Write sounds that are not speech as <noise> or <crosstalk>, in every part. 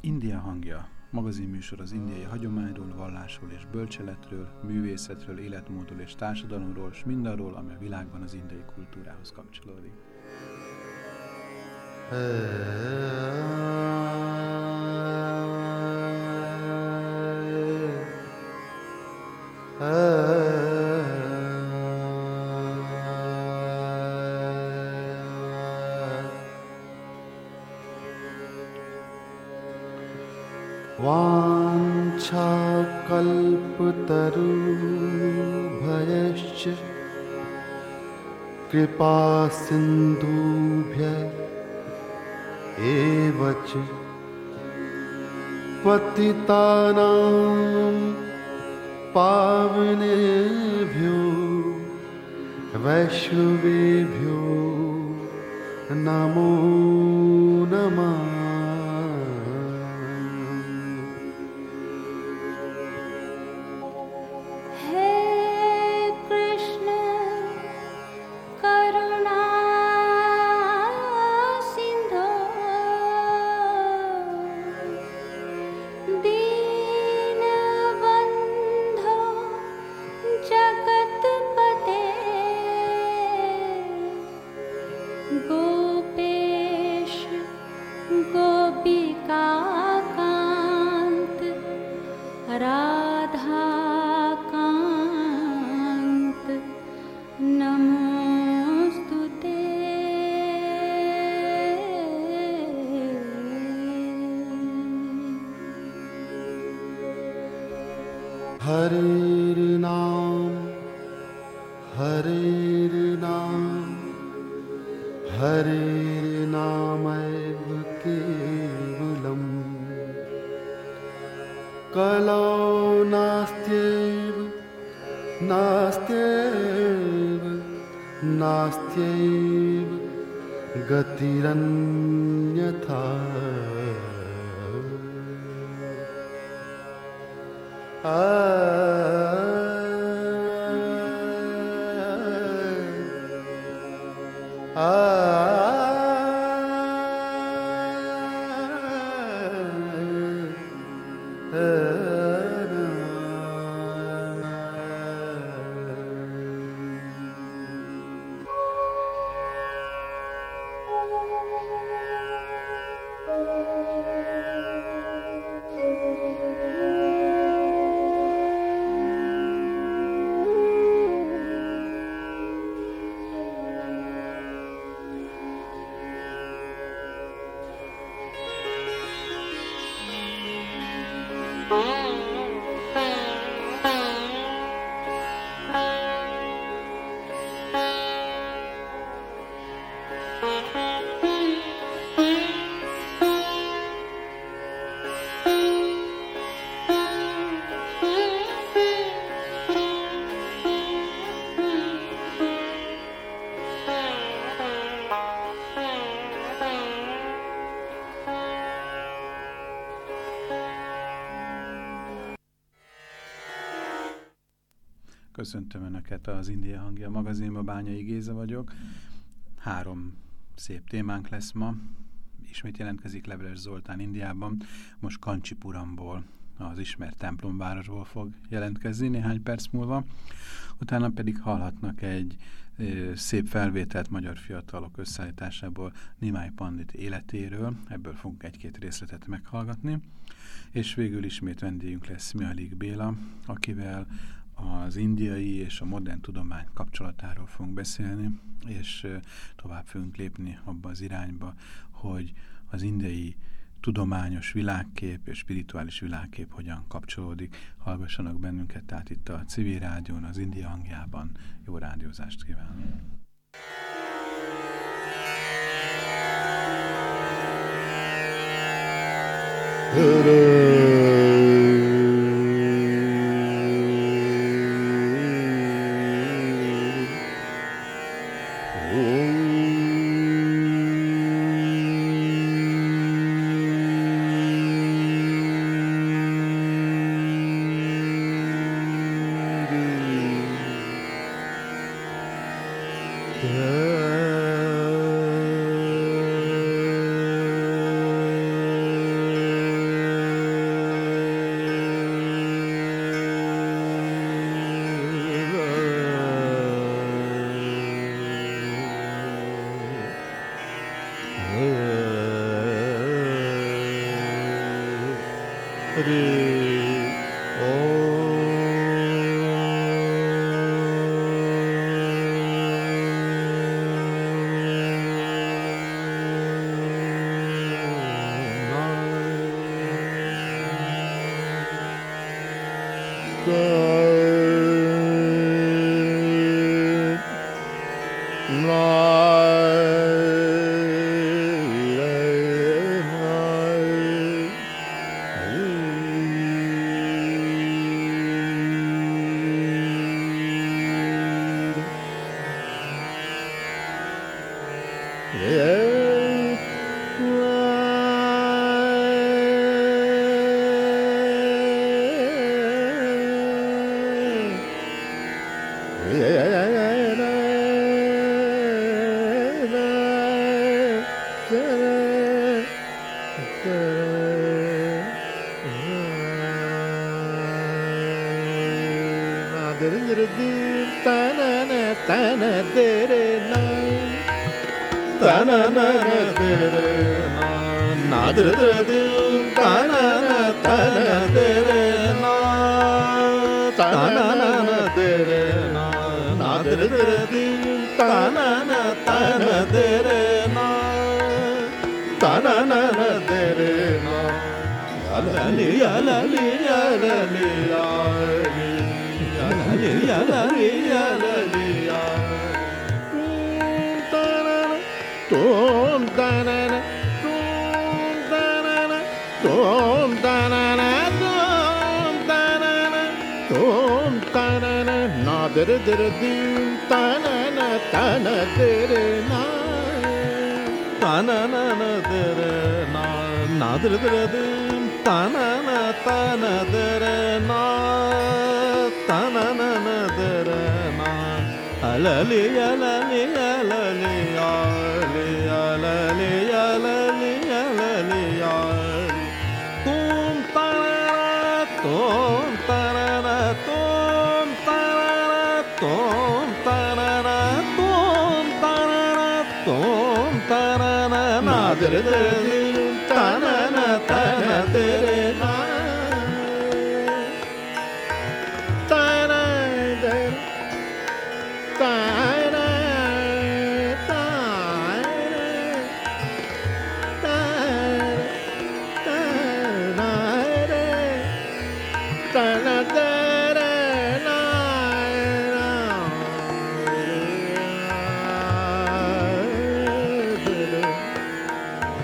India hangja magazinműsor az indiai hagyományról, vallásról és bölcseletről, művészetről, életmódról és társadalomról, és mindarról, ami a világban az indiai kultúrához kapcsolódik. वाञ्छाकल्पतरुभयश्च कृपा सिन्धुभ्य एव च पतितानां पावनेभ्यो वैष्णवेभ्यो नमः uh, Köszöntöm Önöket az India Hangja magazinba, Bányai Géza vagyok. Három szép témánk lesz ma. Ismét jelentkezik Leveles Zoltán Indiában, most Kancsipuramból, az ismert templomvárosból fog jelentkezni néhány perc múlva. Utána pedig hallhatnak egy szép felvételt magyar fiatalok összeállításából Nimáj Pandit életéről, ebből fogunk egy-két részletet meghallgatni. És végül ismét vendégünk lesz Mialik Béla, akivel az indiai és a modern tudomány kapcsolatáról fogunk beszélni, és tovább fogunk lépni abba az irányba, hogy az indiai tudományos világkép és spirituális világkép hogyan kapcsolódik. Hallgassanak bennünket, tehát itt a civil rádión, az India hangjában. Jó rádiózást kívánok! Guru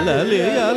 Hallelujah.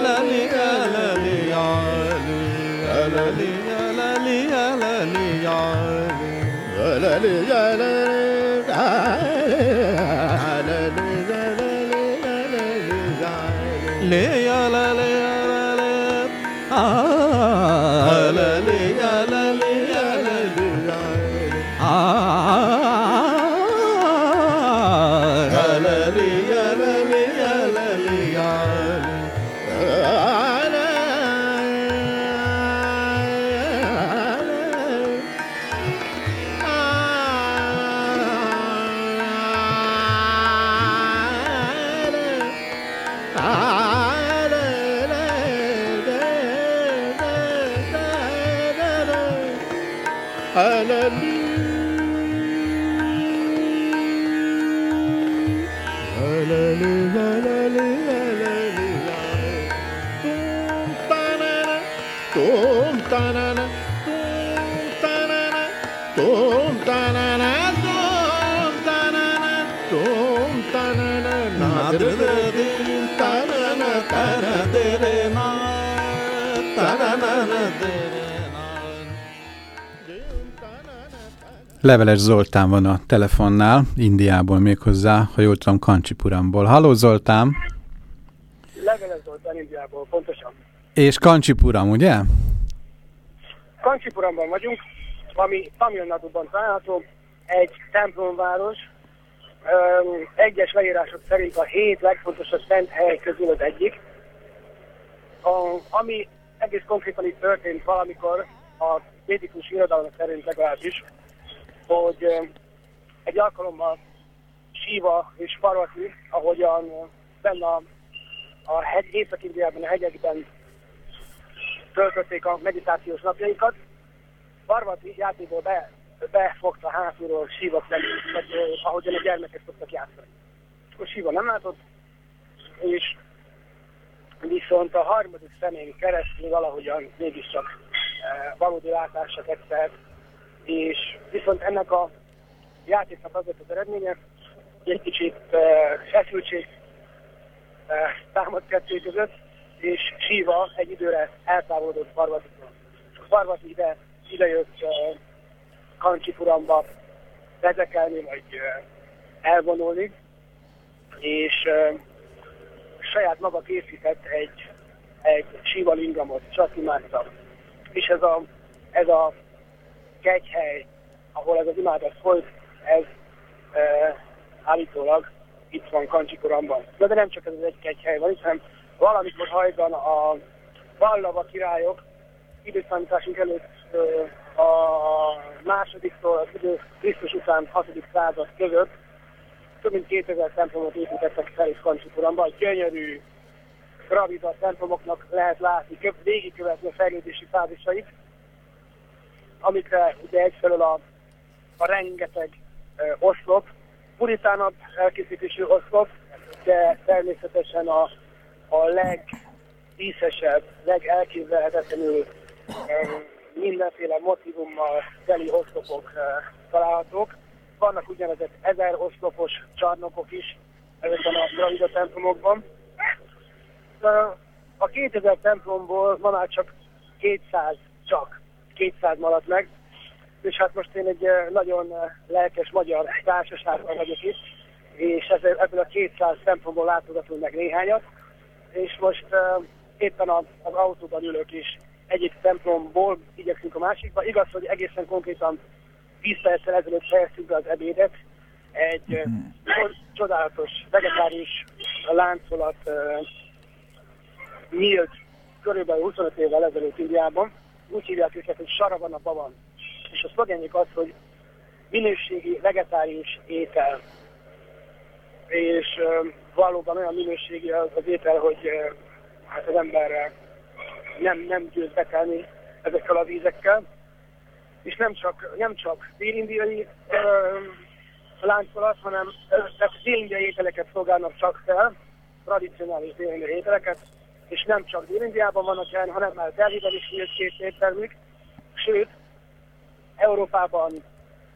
Leveles Zoltán van a telefonnál, Indiából méghozzá, ha jól tudom, Kancsipuramból. Halló Zoltán! Leveles Zoltán Indiából, pontosan. És Kancsipuram, ugye? Kancsipuramban vagyunk, ami Tamil Naduban található, egy templomváros, Öm, egyes leírások szerint a hét legfontosabb szent hely közül az egyik. A, ami egész konkrétan itt történt valamikor a védikus irodalom szerint legalábbis, hogy egy alkalommal Siva és Parvati, ahogyan ö, benn a, a hegy, Észak-Indiában, a hegyekben töltötték a meditációs napjaikat. Parvati játékból be, befogta hátulról vagy, eh, ahogyan a gyermekek szoktak játszani. Akkor Siva nem látott, és viszont a harmadik szemén keresztül valahogyan mégiscsak eh, valódi látásra tett és viszont ennek a játéknak az az eredménye, egy kicsit eh, feszültség eh, támad kettő között, és Siva egy időre eltávolodott Parvatitól. Parvati ide, ide jött uh, Kancsipuramba vezekelni, vagy uh, elvonulni, és uh, saját maga készített egy, egy Siva lingamot, csak imádta. És ez a, ez a kegyhely, ahol ez az imádat folyt, ez uh, állítólag itt van Kancsipuramban. Na de nem csak ez az egy kegyhely van, hanem valamikor hajdan a Vallava királyok időszámításunk előtt ö, a másodiktól az idő Krisztus után 6. század között több mint 2000 templomot építettek fel és Kancsipuramba. Gyönyörű, gravida templomoknak lehet látni, kö- végigkövetni a fejlődési fázisait, amikre ugye egyfelől a, a rengeteg ö, oszlop, puritánabb elkészítésű oszlop, de természetesen a, a legdíszesebb, legelképzelhetetlenül mindenféle motivummal teli oszlopok találhatók. Vannak úgynevezett ezer oszlopos csarnokok is ezekben a gravida templomokban. A 2000 templomból ma már csak 200, csak 200 maradt meg, és hát most én egy nagyon lelkes magyar társaságban vagyok itt, és ebből a 200 templomból látogatunk meg néhányat, és most uh, éppen a, az autóban ülök is egyik templomból igyekszünk a másikba. Igaz, hogy egészen konkrétan 10 perccel ezelőtt fejeztük be az ebédet, egy uh, cso- csodálatos vegetárius láncolat uh, nyílt körülbelül 25 évvel ezelőtt Indiában. Úgy hívják őket, hogy Saravana Bavan. És a szlogenjük az, hogy minőségi vegetárius étel. És ö, valóban olyan minőségi az, az étel, hogy ö, hát az ember nem, nem győz betelni ezekkel a vízekkel. És nem csak, nem csak dél-indiai láncolat, hanem tehát dél-indiai ételeket szolgálnak csak fel, tradicionális dél-indiai ételeket, és nem csak Dél-Indiában vannak jelen, hanem már Delhiben is nyílt két éttermük, sőt, Európában,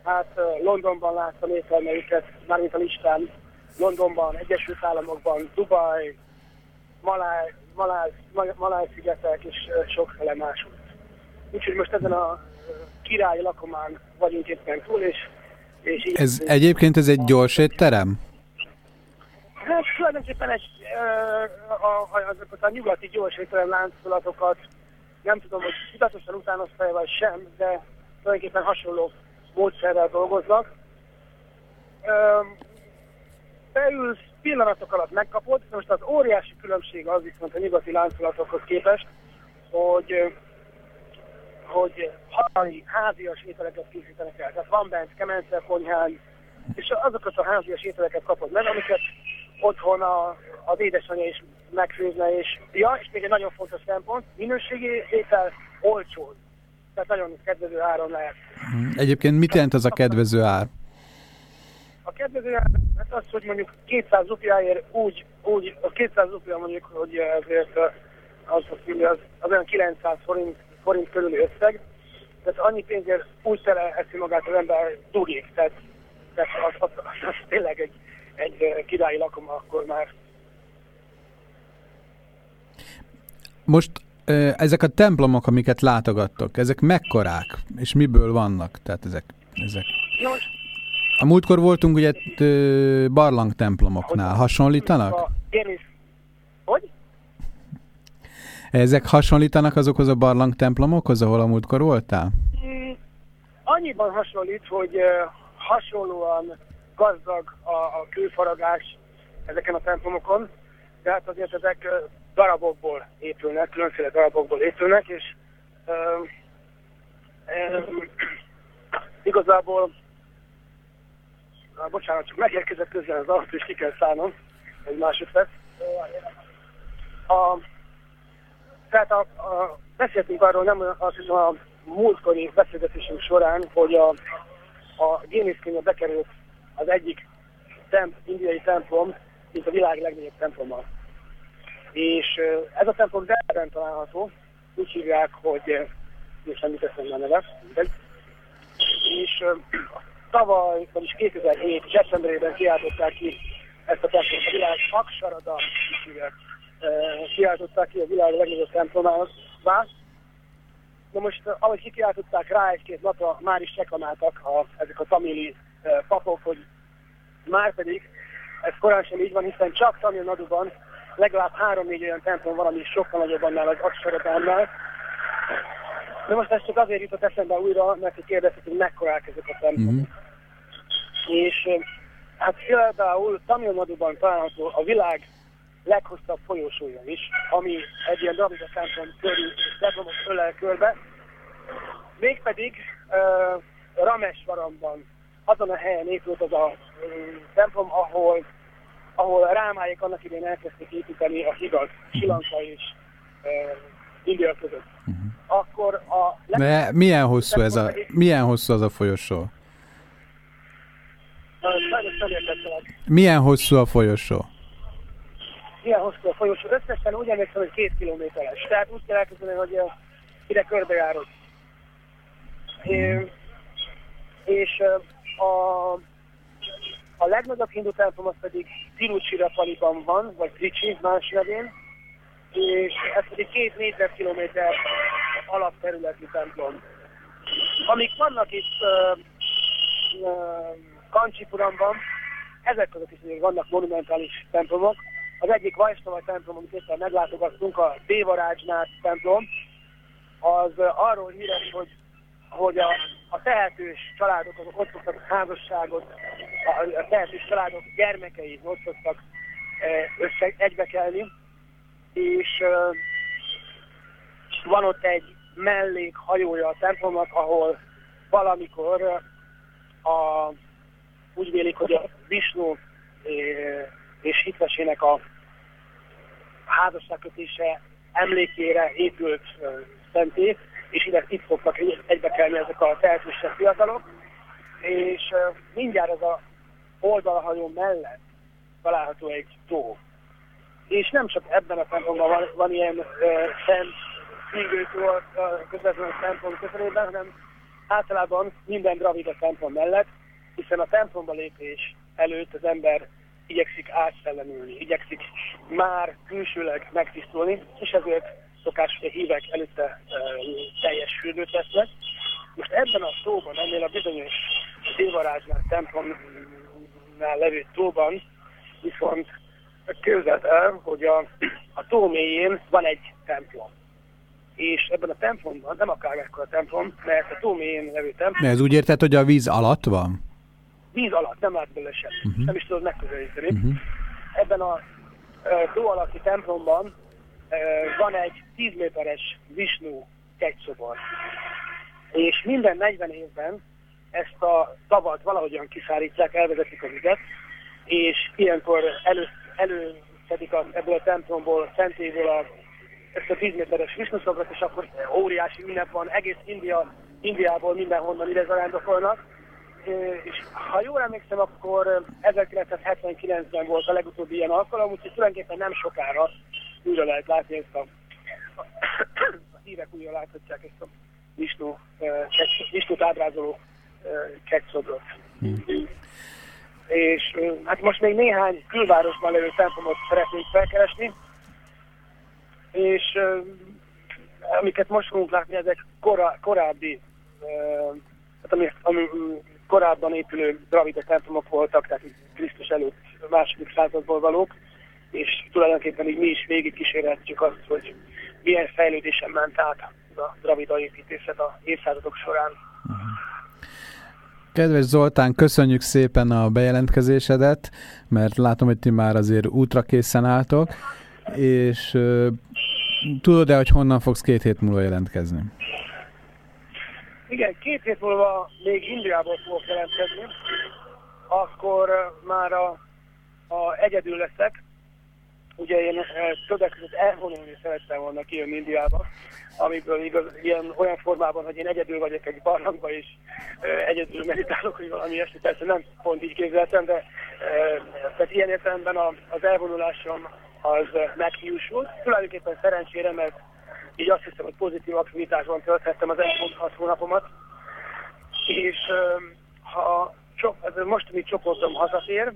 hát Londonban láttam éttermeiket, mármint a listán, Londonban, Egyesült Államokban, Dubaj, Maláj, Maláj, Maláj szigetek és sokféle máshol. Úgyhogy most ezen a ö, királyi lakomán vagyunk éppen túl, és, és így Ez egyébként ez egy gyors étterem? Hát tulajdonképpen egy, a, azokat a nyugati gyors étterem láncolatokat nem tudom, hogy tudatosan utánozta vagy sem, de tulajdonképpen hasonló módszerrel dolgoznak. Beülsz, pillanatok alatt megkapod, most az óriási különbség az viszont a nyugati láncolatokhoz képest, hogy hogy hazai, házias ételeket készítenek el. Tehát van bent kemence, konyhán, és azokat a házias ételeket kapod meg, amiket otthon a, az édesanyja is megfőzne, és ja, és még egy nagyon fontos szempont, minőségi étel olcsó. Tehát nagyon kedvező áron lehet. Egyébként mit jelent az a kedvező ár? A kedvező, hát az, hogy mondjuk 200 rupiáért úgy, úgy, a 200 rupia mondjuk, hogy azért az, az, az olyan 900 forint, forint körüli összeg, tehát annyi pénzért úgy tele eszi magát az ember dugik, tehát, tehát az, az, az, az tényleg egy, egy ö, királyi lakom akkor már. Most ö, ezek a templomok, amiket látogattok, ezek mekkorák, és miből vannak? Tehát ezek, ezek. A múltkor voltunk ugye ö, barlang templomoknál. Hasonlítanak? Génisz, hogy? Ezek hasonlítanak azokhoz a barlang templomokhoz, ahol a múltkor voltál? Mm, annyiban hasonlít, hogy hasonlóan gazdag a, a kőfaragás ezeken a templomokon, tehát azért ezek darabokból épülnek, különféle darabokból épülnek, és ö, ö, igazából Ah, bocsánat, csak megérkezett közben az autó, és ki kell szállnom egy másodperc. A, tehát a, a, beszéltünk arról, nem azt hiszem a múltkori beszélgetésünk során, hogy a, a Guinness könyvbe bekerült az egyik temp, indiai templom, mint a világ legnagyobb temploma. És ez a templom Delben található, úgy hívják, hogy ö, még semmit eszembe a neve, mindegy. És tavaly, vagyis 2007 decemberében kiáltották ki ezt a templomot, a világ Aksarada, kiáltották ki a világ legnagyobb templomává. Na most, ahogy kikiáltották rá egy-két napra, már is reklamáltak a, ezek a tamili papok, hogy már pedig ez korán sem így van, hiszen csak Tamil Naduban legalább három-négy olyan templom van, ami sokkal nagyobb annál az Aksaradánál. De most ez csak azért jutott eszembe újra, mert hogy kérdeztek, hogy mekkorák ezek a templomok. Mhm. És eh, hát például Tamil Naduban található a világ leghosszabb folyosója is, ami egy ilyen Davida templom körül, templomot ölel körbe. Mégpedig uh, Ramesvaramban, azon a helyen épült az a templom, ahol, ahol rámáik annak idején elkezdték építeni a hidat Sri Lanka és uh, India között. Akkor a De milyen hosszú ez a, milyen hosszú az a folyosó? Milyen hosszú a folyosó? Milyen hosszú a folyosó? Összesen úgy emlékszem, hogy két kilométeres. Tehát úgy kell elkezdeni, hogy ide körbejárod. É, és a, a legnagyobb hindu templom az pedig Tiruchirapalliban van, vagy Tricsi más nevén, és ez pedig két négyzetkilométer alapterületű templom. Amik vannak itt uh, uh, Kancsipuramban, ezek között is azért vannak monumentális templomok. Az egyik Vajsnava templom, amit éppen meglátogattunk, a Dévarácsnát templom, az arról híres, hogy, hogy a, a tehetős családok azok ott szoktak házasságot, a, a tehetős családok gyermekei ott szoktak uh, össze, egybekelni, és uh, van ott egy mellék hajója a templomnak, ahol valamikor a, úgy vélik, hogy a Visnu eh, és hitvesének a házasságkötése emlékére épült uh, szenté, és ide itt szoktak egybekelni ezek a tehetősebb fiatalok, és mindjárt ez a oldalhajó mellett található egy tó. És nem csak ebben a templomban van, van ilyen szent szívőtó a közvetlenül a templom közelében, hanem általában minden dravida templom mellett, hiszen a templomba lépés előtt az ember igyekszik átszellemülni, igyekszik már külsőleg megtisztulni, és ezért szokás, hogy a hívek előtte teljes fürdőt vesznek. Most ebben a tóban, ennél a bizonyos Dévarázsnál templomnál levő tóban viszont képzeld el, hogy a, a tó mélyén van egy templom. És ebben a templomban, nem akár a templom, mert a tó mélyén levő templom, Ez úgy érted, hogy a víz alatt van? víz alatt, nem lát belőle semmit. Mhm. Nem is tudod megközelíteni. Mhm. Ebben a tó alatti templomban van egy 10 méteres Visnu kegyszobor. És minden 40 évben ezt a tavat valahogyan kiszárítják, elvezetik a vizet, és ilyenkor elő, előszedik a, ebből a templomból, szentéből a, ezt a 10 méteres Visnu szobrot, és akkor óriási ünnep van, egész India, Indiából mindenhonnan ide zarándokolnak, és ha jól emlékszem, akkor ö, 1979-ben volt a legutóbbi ilyen alkalom, úgyhogy tulajdonképpen nem sokára újra lehet látni ezt a, a hívek újra láthatják ezt a Visnu, ö, kett- Visnut ábrázoló ö, kettszobrot. És ö, hát most még néhány külvárosban levő templomot szeretnénk felkeresni, és amiket most fogunk látni, ezek korá, korábbi, hát ami, ami korábban épülő dravida templomok voltak, tehát Krisztus előtt második századból valók, és tulajdonképpen így mi is végig kísérhetjük azt, hogy milyen fejlődésen ment át a dravida építészet a évszázadok során. Kedves Zoltán, köszönjük szépen a bejelentkezésedet, mert látom, hogy ti már azért útra készen álltok, és ö, tudod-e, hogy honnan fogsz két hét múlva jelentkezni? Igen, két hét múlva még Indiából fogok jelentkezni, akkor már a, a egyedül leszek. Ugye én ö, többek között elvonulni szerettem volna kijönni Indiába, amiből igaz, ilyen, olyan formában, hogy én egyedül vagyok egy barlangban, és ö, egyedül meditálok, hogy valami ilyesmi, persze nem pont így képzeltem, de ö, tehát ilyen értelemben a, az elvonulásom az meghiúsult. Tulajdonképpen szerencsére, mert így azt hiszem, hogy pozitív aktivitásban tölthettem az elmúlt hat hónapomat, és ö, ha csop, ez a mostani csoportom hazatér,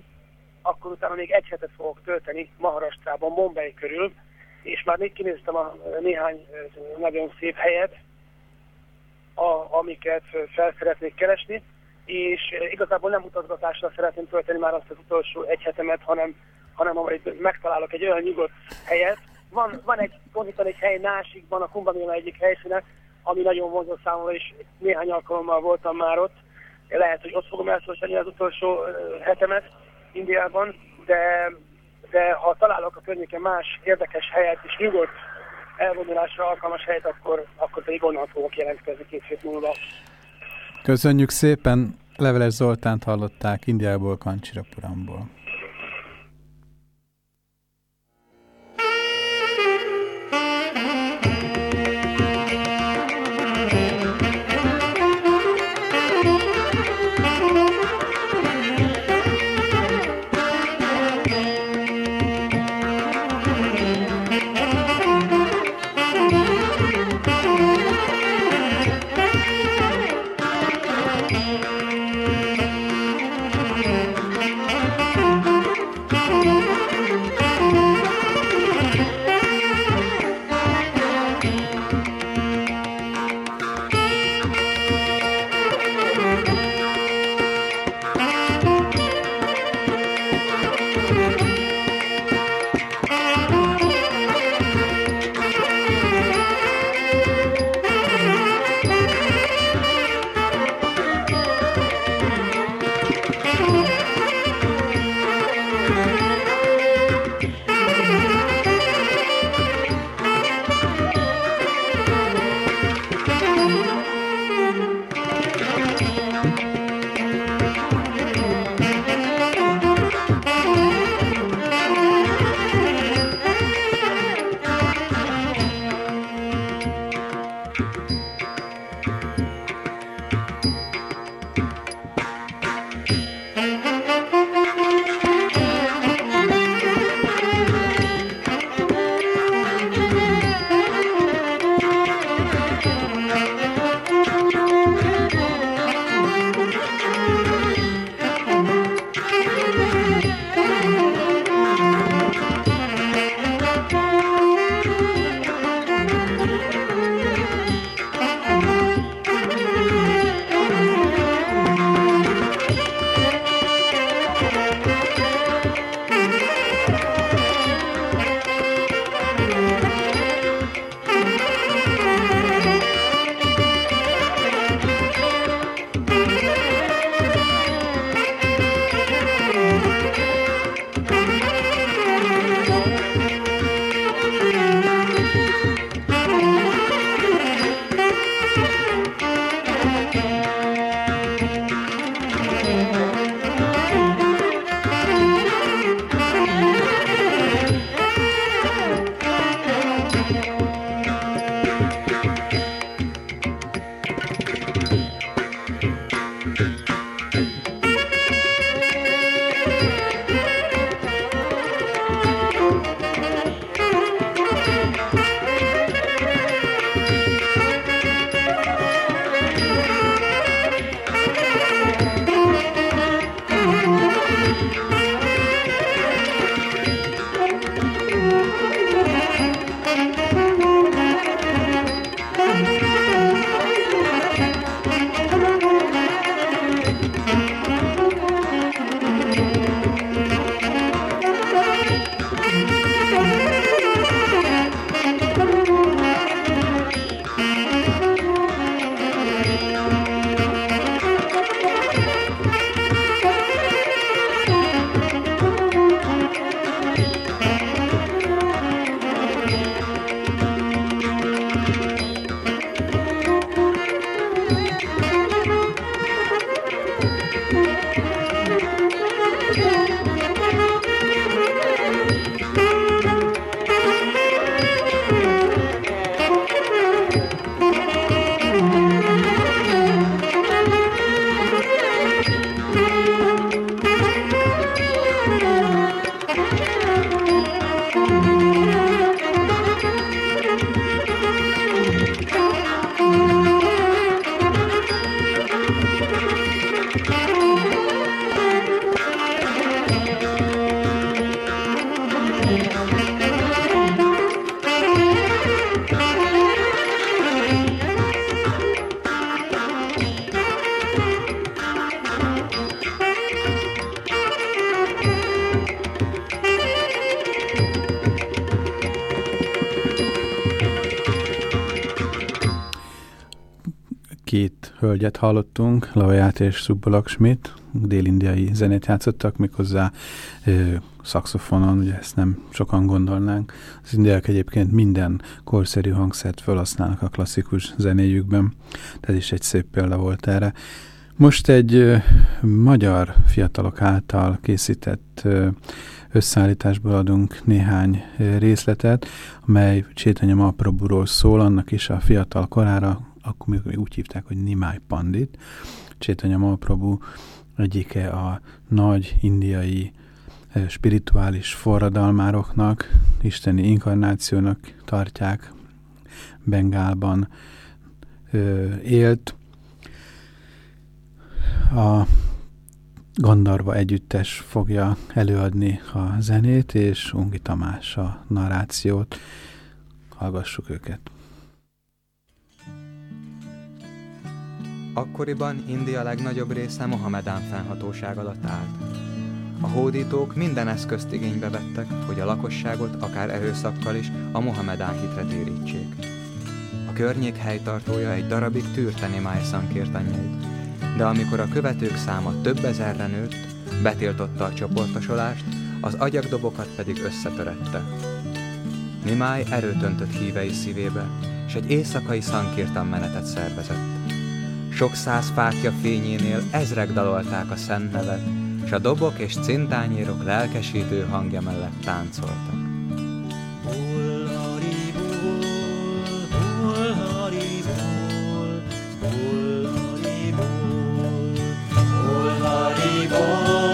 akkor utána még egy hetet fogok tölteni Maharastrában, Bombay körül, és már még kinéztem a néhány nagyon szép helyet, a, amiket fel szeretnék keresni, és igazából nem utazgatásra szeretném tölteni már azt az utolsó egy hetemet, hanem, hanem majd megtalálok egy olyan nyugodt helyet. Van, van egy, konkrétan egy hely Násikban, a Kumbamila egyik helyszíne, ami nagyon vonzó számomra, és néhány alkalommal voltam már ott. Lehet, hogy ott fogom eltölteni az utolsó hetemet Indiában, de, de ha találok a környéken más érdekes helyet és nyugodt elvonulásra alkalmas helyet, akkor, akkor pedig onnan fogok jelentkezni két hét múlva. Köszönjük szépen, Leveles Zoltánt hallották Indiából, Kancsirapuramból. Hallottunk, Lavaját és Subbalakshmit, dél-indiai zenét játszottak, méghozzá ö, szaxofonon, ugye ezt nem sokan gondolnánk. Az indiák egyébként minden korszerű hangszert felhasználnak a klasszikus zenéjükben, tehát is egy szép példa volt erre. Most egy ö, magyar fiatalok által készített ö, összeállításból adunk néhány részletet, amely Csétanya Maprabhuról szól, annak is a fiatal korára, akkor még, még úgy hívták, hogy Nimai Pandit. Csétanya Maprabhu egyike a nagy indiai spirituális forradalmároknak, isteni inkarnációnak tartják, Bengálban ö, élt. A Gandarva együttes fogja előadni a zenét, és Ungi Tamás a narrációt. Hallgassuk őket. Akkoriban India legnagyobb része Mohamedán fennhatóság alatt állt. A hódítók minden eszközt igénybe vettek, hogy a lakosságot akár erőszakkal is a Mohamedán hitre térítsék. A környék helytartója egy darabig tűrte Nimáj szankértanyait, de amikor a követők száma több ezerre nőtt, betiltotta a csoportosolást, az agyagdobokat pedig összetörette. Nimáj erőt öntött hívei szívébe, és egy éjszakai szankírtan menetet szervezett. Sok száz fákja fényénél ezrek dalolták a szent nevet, és a dobok és cintányérok lelkesítő hangja mellett táncoltak. Hol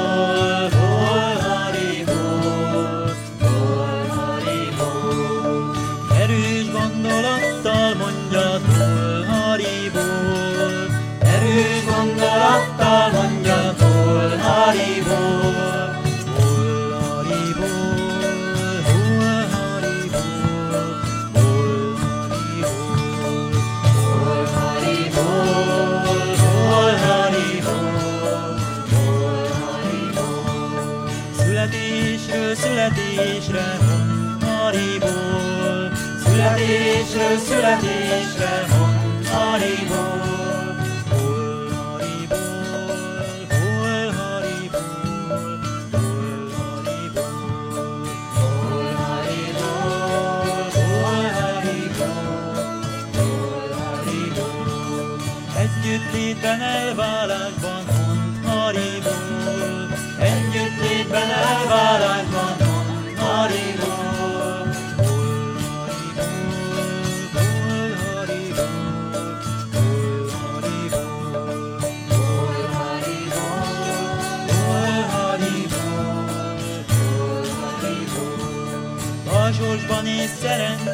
születésről születésre mond haribol. Hol haribol, hol haribol, hol haribol, hol haribol, hol haribol. Együtt létben elválásban sitting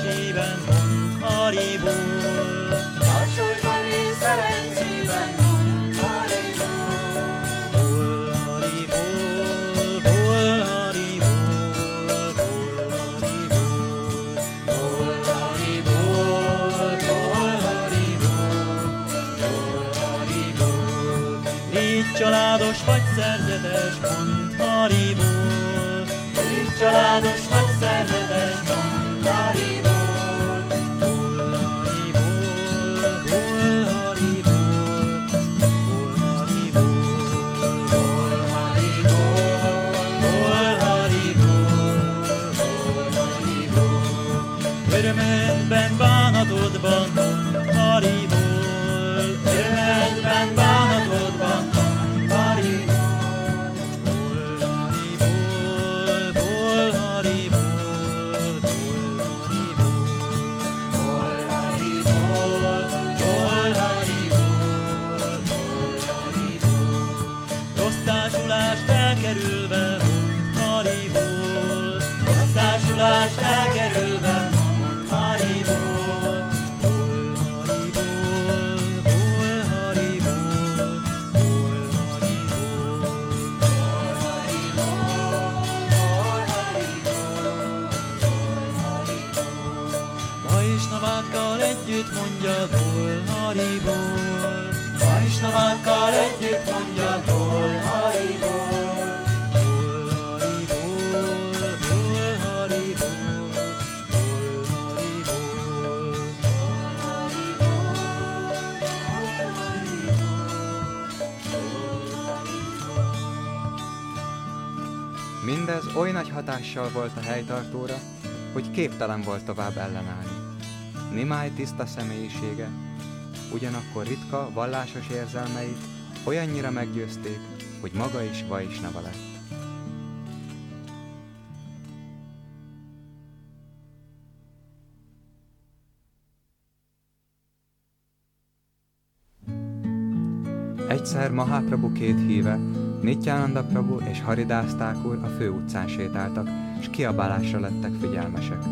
hatással volt a helytartóra, hogy képtelen volt tovább ellenállni. Nimáj tiszta személyisége, ugyanakkor ritka, vallásos érzelmeit olyannyira meggyőzték, hogy maga is Vaisnava lett. Egyszer Mahaprabhu két híve, Nityananda Prabhu és Haridász Thakur a főutcán sétáltak, és kiabálásra lettek figyelmesek.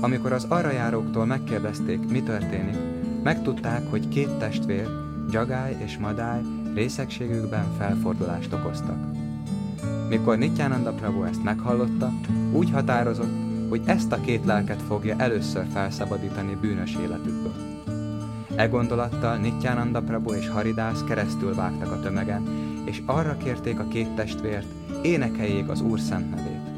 Amikor az arra járóktól megkérdezték, mi történik, megtudták, hogy két testvér, Jagály és Madály részegségükben felfordulást okoztak. Mikor Nityananda Prabhu ezt meghallotta, úgy határozott, hogy ezt a két lelket fogja először felszabadítani bűnös életükből. E gondolattal Nityananda Prabhu és Haridász keresztül vágtak a tömegen, és arra kérték a két testvért, énekeljék az Úr szent nevét.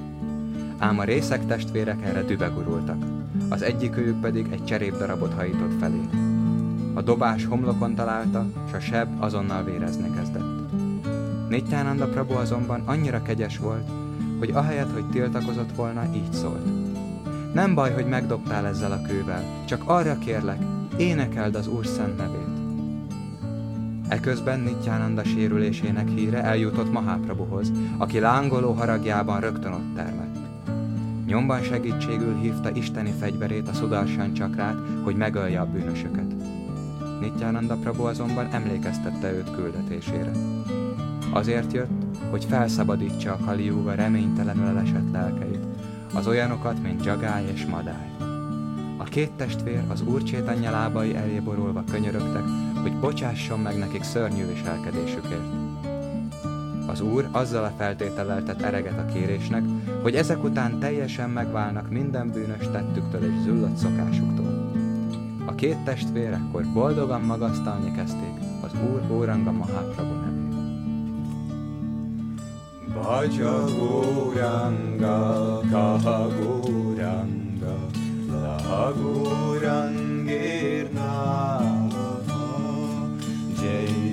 Ám a részek testvérek erre dübegurultak, az egyikőjük pedig egy cserépdarabot hajított felé. A dobás homlokon találta, s a seb azonnal vérezni kezdett. Nityananda Prabhu azonban annyira kegyes volt, hogy ahelyett, hogy tiltakozott volna, így szólt. Nem baj, hogy megdobtál ezzel a kővel, csak arra kérlek, énekeld az Úr szent nevét. Eközben Nityananda sérülésének híre eljutott Mahaprabhuhoz, aki lángoló haragjában rögtön ott termett. Nyomban segítségül hívta isteni fegyverét, a Sudarshan csakrát, hogy megölje a bűnösöket. Nityananda Prabhu azonban emlékeztette őt küldetésére. Azért jött, hogy felszabadítsa a Kaliuga reménytelenül elesett lelkeit, az olyanokat, mint Jagály és Madály. A két testvér az úr csétanya lábai elé borulva könyörögtek, hogy bocsásson meg nekik szörnyű viselkedésükért. Az úr azzal a feltétellel tett ereget a kérésnek, hogy ezek után teljesen megválnak minden bűnös tettüktől és züllött szokásuktól. A két testvér ekkor boldogan magasztalni kezdték az úr Óranga Mahaprabhu nevét. Bhaja Gauranga, Kaha Gauranga, Laha Gaurangirna,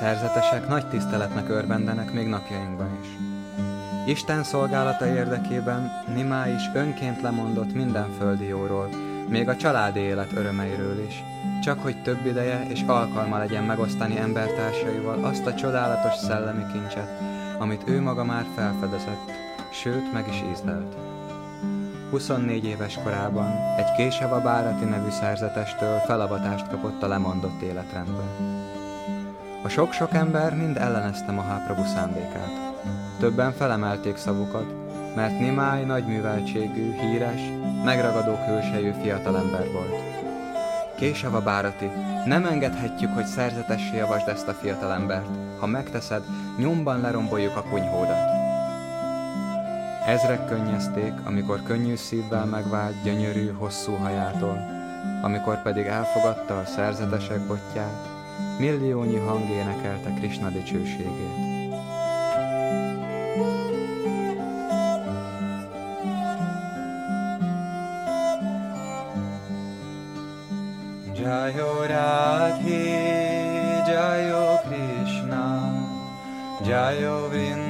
szerzetesek nagy tiszteletnek örvendenek még napjainkban is. Isten szolgálata érdekében Nimá is önként lemondott minden földi jóról, még a családi élet örömeiről is, csak hogy több ideje és alkalma legyen megosztani embertársaival azt a csodálatos szellemi kincset, amit ő maga már felfedezett, sőt meg is ízlelt. 24 éves korában egy Késava Bárati nevű szerzetestől felavatást kapott a lemondott életrendben. A sok-sok ember mind ellenezte Mahaprabhu szándékát. Többen felemelték szavukat, mert Nimáj nagy műveltségű, híres, megragadó külsejű fiatalember volt. Késava Bárati, nem engedhetjük, hogy szerzetessé javasd ezt a fiatalembert. Ha megteszed, nyomban leromboljuk a kunyhódat. Ezrek könnyezték, amikor könnyű szívvel megvált gyönyörű, hosszú hajától, amikor pedig elfogadta a szerzetesek botját, milliónyi hang énekelte Krishna dicsőségét. Jayo Radhe, Jayo Krishna, Jayo Vrindavan.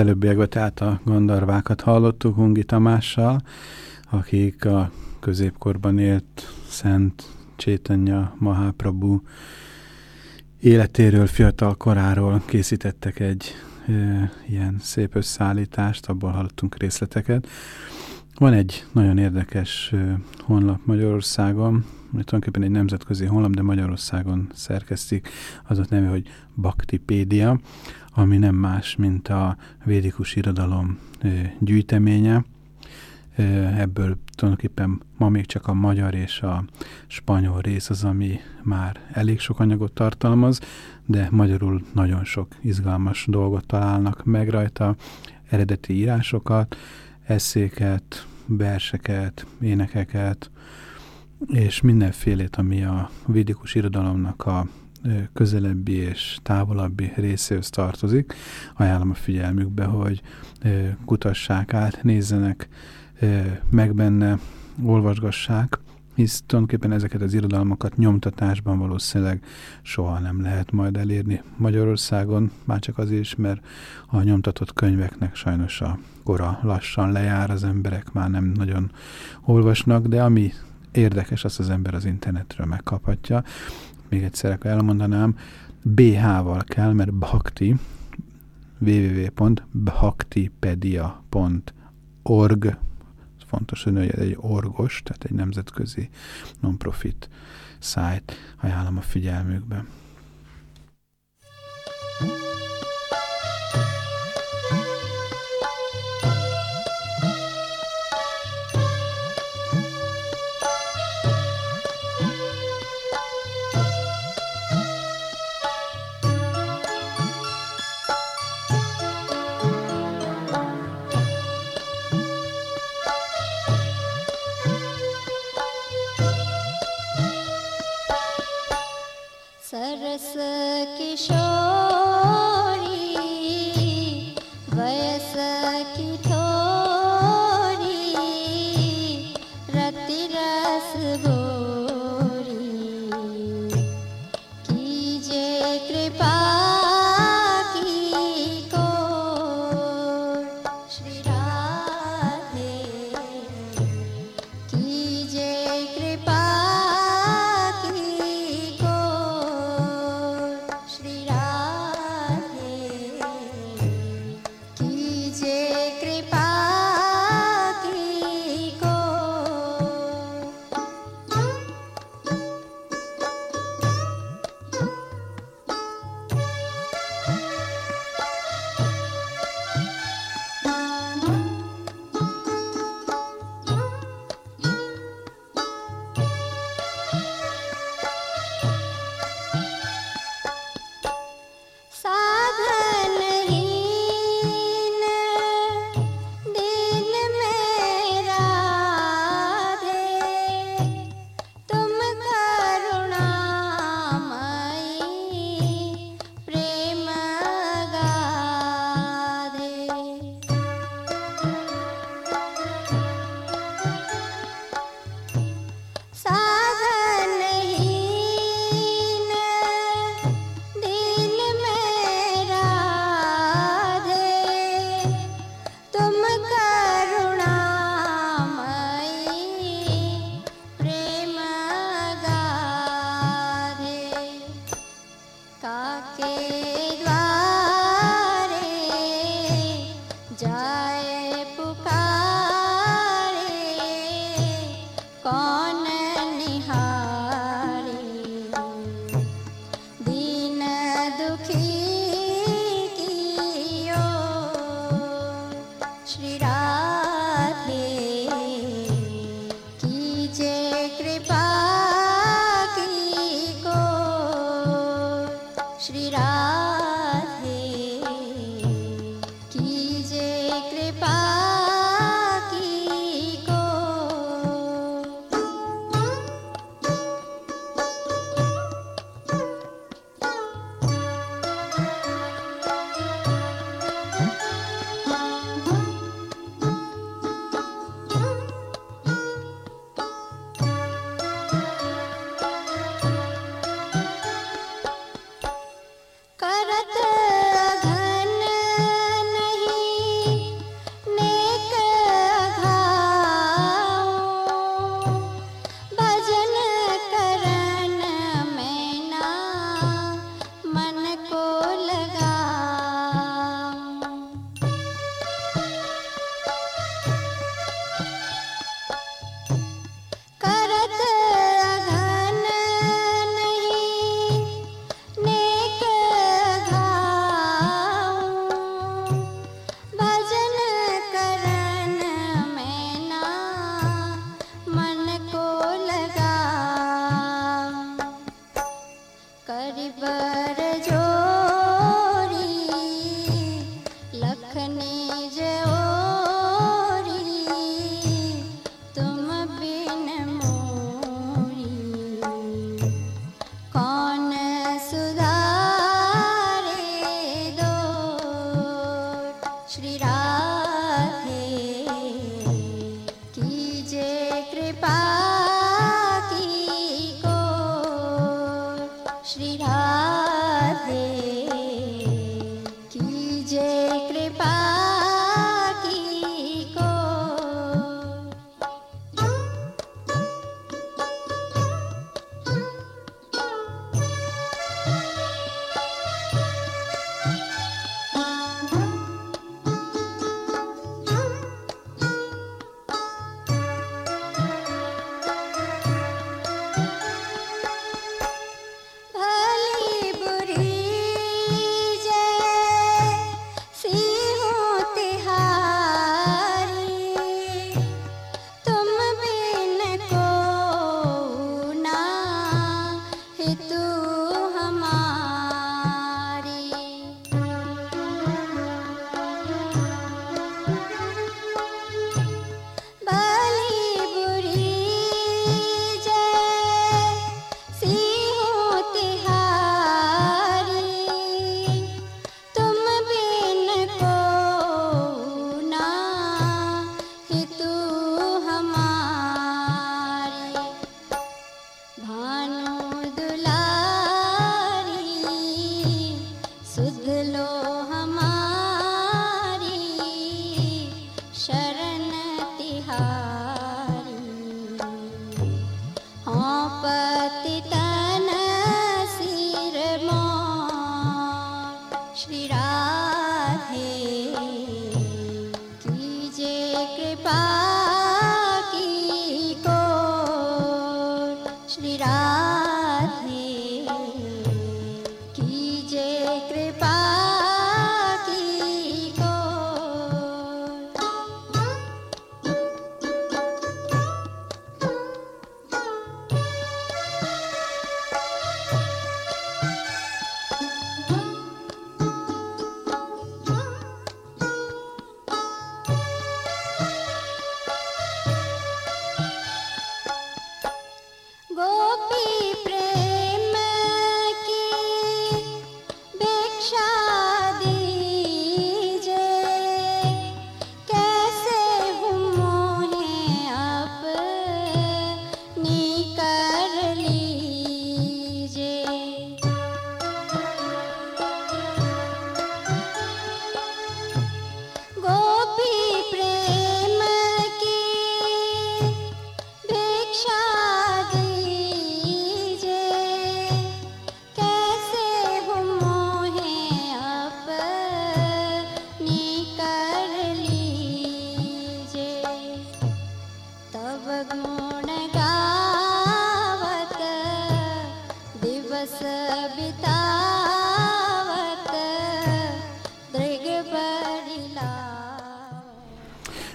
Előbbiekben tehát a gandarvákat hallottuk Hungi Tamással, akik a középkorban élt Szent Csétanya Mahaprabhu életéről, fiatal koráról készítettek egy e, ilyen szép összeállítást, abból hallottunk részleteket. Van egy nagyon érdekes e, honlap Magyarországon, tulajdonképpen egy nemzetközi honlap, de Magyarországon szerkesztik, az ott neve, hogy Baktipédia, ami nem más, mint a védikus irodalom gyűjteménye. Ebből tulajdonképpen ma még csak a magyar és a spanyol rész az, ami már elég sok anyagot tartalmaz, de magyarul nagyon sok izgalmas dolgot találnak meg rajta, eredeti írásokat, eszéket, verseket, énekeket, és mindenfélét, ami a védikus irodalomnak a közelebbi és távolabbi részéhez tartozik. Ajánlom a figyelmükbe, hogy kutassák át, nézzenek meg benne, olvasgassák, hisz tulajdonképpen ezeket az irodalmakat nyomtatásban valószínűleg soha nem lehet majd elérni Magyarországon, már csak azért is, mert a nyomtatott könyveknek sajnos a kora lassan lejár, az emberek már nem nagyon olvasnak, de ami érdekes, azt az ember az internetről megkaphatja. Még egyszer akkor elmondanám, BH-val kell, mert Bhakti, www.bhaktipedia.org fontos, hogy egy orgos, tehát egy nemzetközi non-profit szájt ajánlom a figyelmükbe.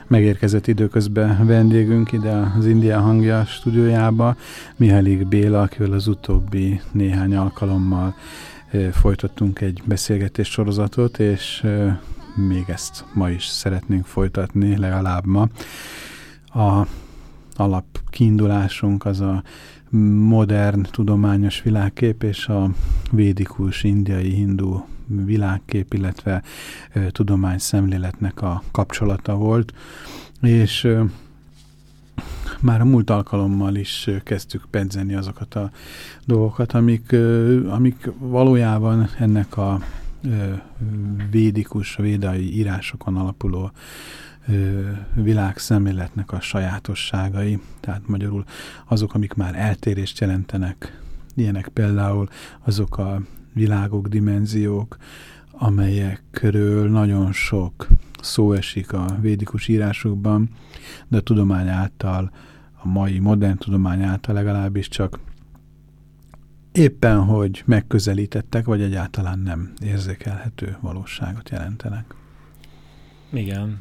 Megérkezett időközben vendégünk ide az India hangja stúdiójába, Mihálik Béla, akivel az utóbbi néhány alkalommal folytattunk egy beszélgetés sorozatot, és még ezt ma is szeretnénk folytatni, legalább ma. A alap kiindulásunk az a modern tudományos világkép és a védikus indiai hindu világkép, illetve ö, tudomány szemléletnek a kapcsolata volt, és ö, már a múlt alkalommal is kezdtük pedzeni azokat a dolgokat, amik, ö, amik valójában ennek a védikus, védai írásokon alapuló világszemléletnek a sajátosságai, tehát magyarul azok, amik már eltérést jelentenek, ilyenek például azok a világok, dimenziók, amelyekről nagyon sok szó esik a védikus írásokban, de a tudomány által, a mai modern tudomány által legalábbis csak éppen, hogy megközelítettek, vagy egyáltalán nem érzékelhető valóságot jelentenek. Igen.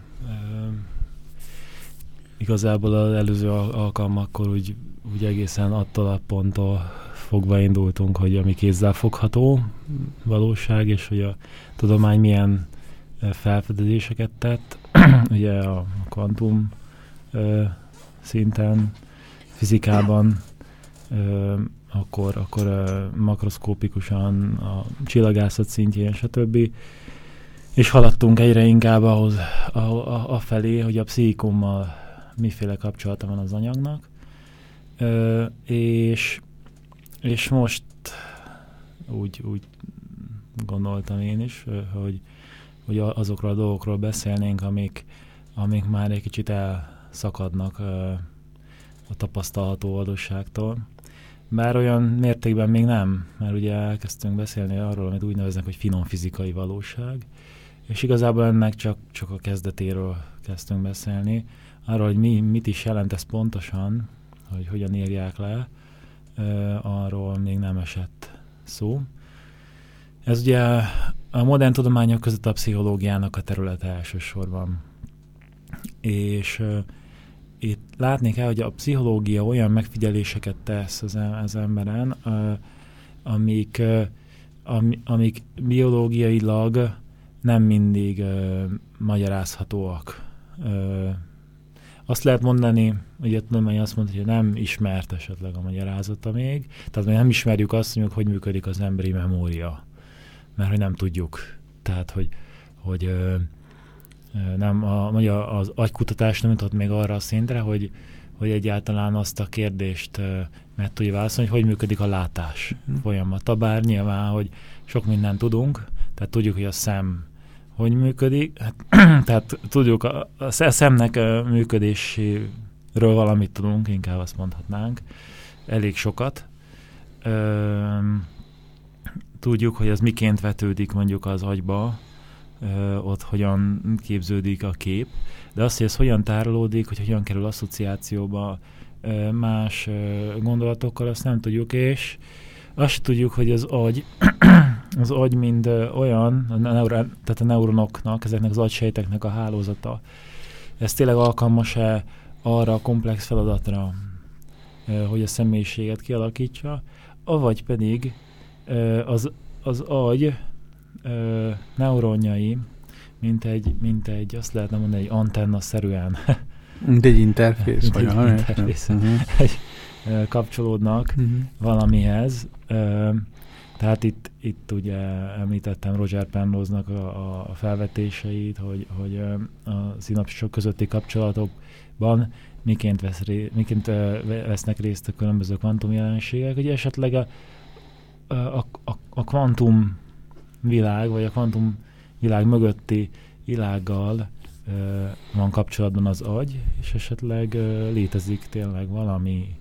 Igazából az előző al- alkalmakkor úgy, úgy egészen attól a ponttól fogva indultunk, hogy ami kézzel fogható valóság, és hogy a tudomány milyen felfedezéseket tett. <clears throat> Ugye a kvantum ö, szinten, fizikában, ö, akkor, akkor ö, makroszkópikusan a csillagászat szintjén, stb. És haladtunk egyre inkább ahhoz, a, a, a felé, hogy a pszichikummal miféle kapcsolata van az anyagnak. Ö, és, és most úgy, úgy gondoltam én is, hogy, hogy azokról a dolgokról beszélnénk, amik, amik már egy kicsit elszakadnak a tapasztalható valóságtól. Bár olyan mértékben még nem, mert ugye elkezdtünk beszélni arról, amit úgy neveznek, hogy finom fizikai valóság, és igazából ennek csak, csak a kezdetéről kezdtünk beszélni, arról, hogy mi, mit is jelent ez pontosan, hogy hogyan írják le, arról még nem esett szó. Ez ugye a modern tudományok között a pszichológiának a területe elsősorban. És itt látni kell, hogy a pszichológia olyan megfigyeléseket tesz az, e-, az emberen, amik, am, amik biológiailag nem mindig uh, magyarázhatóak. Uh, azt lehet mondani, hogy a tudomány azt mondja, hogy nem ismert esetleg a magyarázata még, tehát még nem ismerjük azt, hogy hogy működik az emberi memória, mert hogy nem tudjuk. Tehát, hogy, hogy ö, nem, a, vagy az agykutatás nem jutott még arra a szintre, hogy, hogy egyáltalán azt a kérdést meg tudja válaszolni, hogy hogy működik a látás mhm. folyamata. Bár nyilván, hogy sok mindent tudunk, tehát tudjuk, hogy a szem hogy működik. Hát, <clears throat> tehát tudjuk, a, a szemnek a működéséről valamit tudunk, inkább azt mondhatnánk. Elég sokat. Ö, tudjuk, hogy az miként vetődik mondjuk az agyba, ö, ott hogyan képződik a kép, de azt, hogy ez hogyan tárolódik, hogy hogyan kerül asszociációba ö, más ö, gondolatokkal, azt nem tudjuk, és azt tudjuk, hogy az agy az agy mind olyan, a neuron, tehát a neuronoknak, ezeknek az agysejteknek a hálózata, ez tényleg alkalmas-e arra a komplex feladatra, hogy a személyiséget kialakítsa, avagy pedig az, az agy neuronjai, mint egy, mint egy, azt lehetne mondani, egy antenna-szerűen. <laughs> Mint egy interfész, vagy egy interfész. Uh-huh. kapcsolódnak uh-huh. valamihez. Tehát itt, itt ugye említettem Roger Penrose-nak a, a felvetéseit, hogy, hogy a szinapsisok közötti kapcsolatokban miként, vesz miként vesznek részt a különböző kvantumjelenségek, hogy esetleg a, a, a, a kvantum világ, vagy a kvantum világ mögötti világgal van kapcsolatban az agy, és esetleg létezik tényleg valami,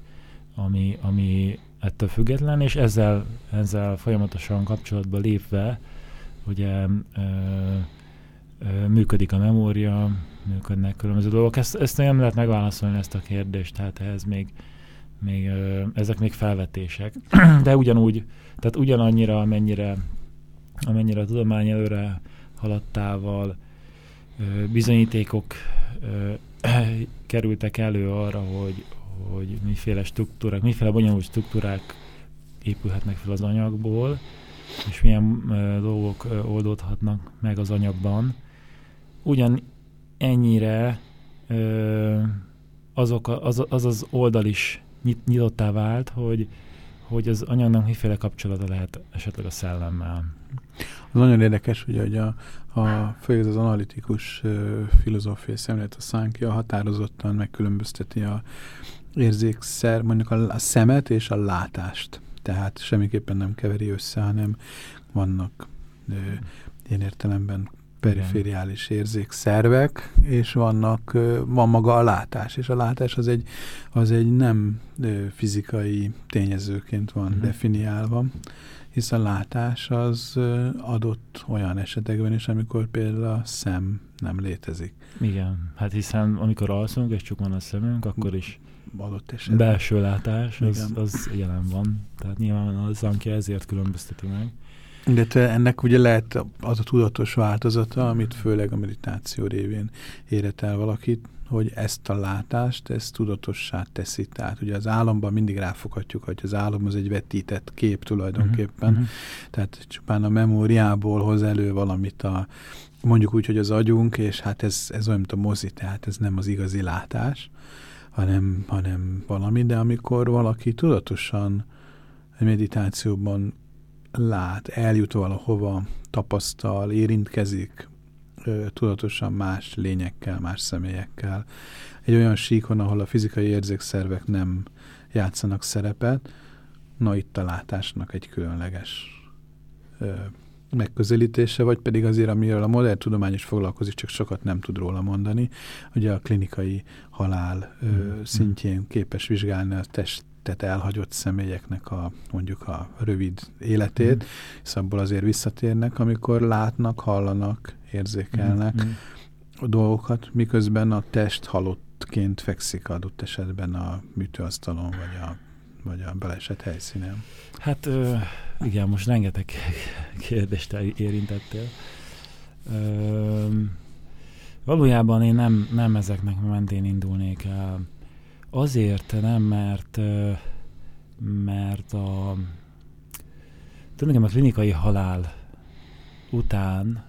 ami, ami ettől független, és ezzel, ezzel folyamatosan kapcsolatba lépve, ugye ö, ö, működik a memória, működnek különböző dolgok. Ezt, ezt nem lehet megválaszolni ezt a kérdést, tehát ehhez még, még ö, ezek még felvetések. <clears throat> De ugyanúgy, tehát ugyanannyira, amennyire, amennyire a tudomány előre haladtával bizonyítékok <clears throat> kerültek elő arra, hogy, hogy miféle struktúrák, miféle bonyolult struktúrák épülhetnek fel az anyagból, és milyen uh, dolgok uh, oldódhatnak meg az anyagban. Ugyan ennyire uh, azok a, az, az az oldal is nyit, nyitottá vált, hogy, hogy az anyagnak miféle kapcsolata lehet esetleg a szellemmel. Az nagyon érdekes, hogy a, a főleg az analitikus uh, filozófiai szemlélet, a Sankhya határozottan megkülönbözteti a érzékszer, mondjuk a, a szemet és a látást. Tehát semmiképpen nem keveri össze, hanem vannak ö, ilyen értelemben perifériális érzékszervek, és vannak, van maga a látás, és a látás az egy, az egy nem fizikai tényezőként van uh-huh. definiálva, hisz a látás az adott olyan esetekben is, amikor például a szem nem létezik. Igen, hát hiszen amikor alszunk, és csak van a szemünk, akkor is adott esetben. Belső látás, az, az jelen van. Tehát nyilván az Anki ezért különbözteti meg. De ennek ugye lehet az a tudatos változata, amit főleg a meditáció révén érhet el valakit, hogy ezt a látást, ezt tudatossá teszi. Tehát ugye az álomban mindig ráfoghatjuk, hogy az álom az egy vetített kép tulajdonképpen. Uh -huh. Tehát csupán a memóriából hoz elő valamit a, mondjuk úgy, hogy az agyunk, és hát ez, ez olyan, mint a mozi, tehát ez nem az igazi látás hanem, hanem valami, de amikor valaki tudatosan meditációban lát, eljut valahova, tapasztal, érintkezik tudatosan más lényekkel, más személyekkel. Egy olyan síkon, ahol a fizikai érzékszervek nem játszanak szerepet, na itt a látásnak egy különleges ö, megközelítése, vagy pedig azért, amiről a modern tudomány is foglalkozik, csak sokat nem tud róla mondani, ugye a klinikai halál ö, Mm. szintjén képes vizsgálni a testet elhagyott személyeknek a mondjuk a rövid életét, hisz abból azért visszatérnek, amikor látnak, hallanak, érzékelnek Mm, mm. a dolgokat, miközben a test halottként fekszik adott esetben a műtőasztalon, vagy a, vagy a baleset helyszínen. Hát ö, igen, most rengeteg kérdést érintettél. Ö, valójában én nem, nem ezeknek mentén indulnék el. Azért nem, mert mert a tulajdonképpen a klinikai halál után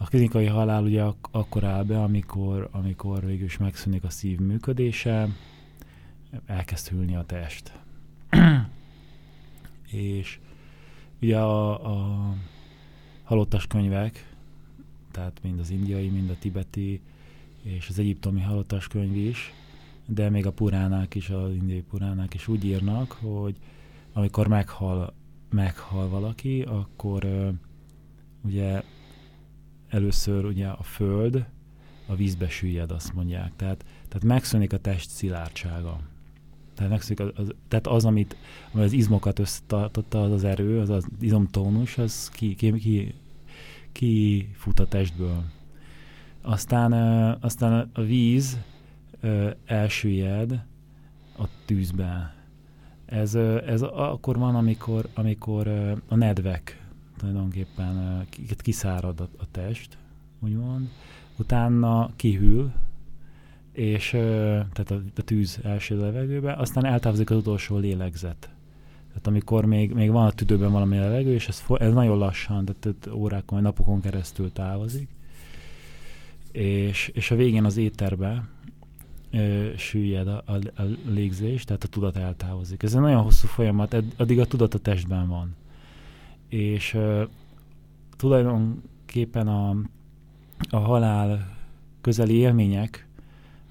a klinikai halál ugye ak- akkor áll be, amikor, amikor végül is megszűnik a szív működése, elkezd hűlni a test. <clears throat> és ugye a, a halottas könyvek, tehát mind az indiai, mind a tibeti, és az egyiptomi halottas könyv is, de még a puránák is, az indiai puránák is úgy írnak, hogy amikor meghal, meghal valaki, akkor ugye először ugye a föld a vízbe süllyed, azt mondják. Tehát, tehát megszűnik a test szilárdsága. Tehát, megszűnik az, az, tehát az, amit, ami az izmokat összetartotta, az az erő, az az izomtónus, az ki, ki, ki, ki fut a testből. Aztán, aztán a víz elsüllyed a tűzbe. Ez, ez akkor van, amikor, amikor a nedvek tulajdonképpen kiszárad a, test, úgymond, utána kihűl, és tehát a, a tűz első levegőbe, aztán eltávozik az utolsó lélegzet. Tehát amikor még, még van a tüdőben valami levegő, és ez, ez nagyon lassan, tehát, tehát órákon vagy napokon keresztül távozik, és, és a végén az éterbe ö, süllyed a, a, a légzés, tehát a tudat eltávozik. Ez egy nagyon hosszú folyamat, ed- addig a tudat a testben van. És ö, tulajdonképpen a, a halál közeli élmények,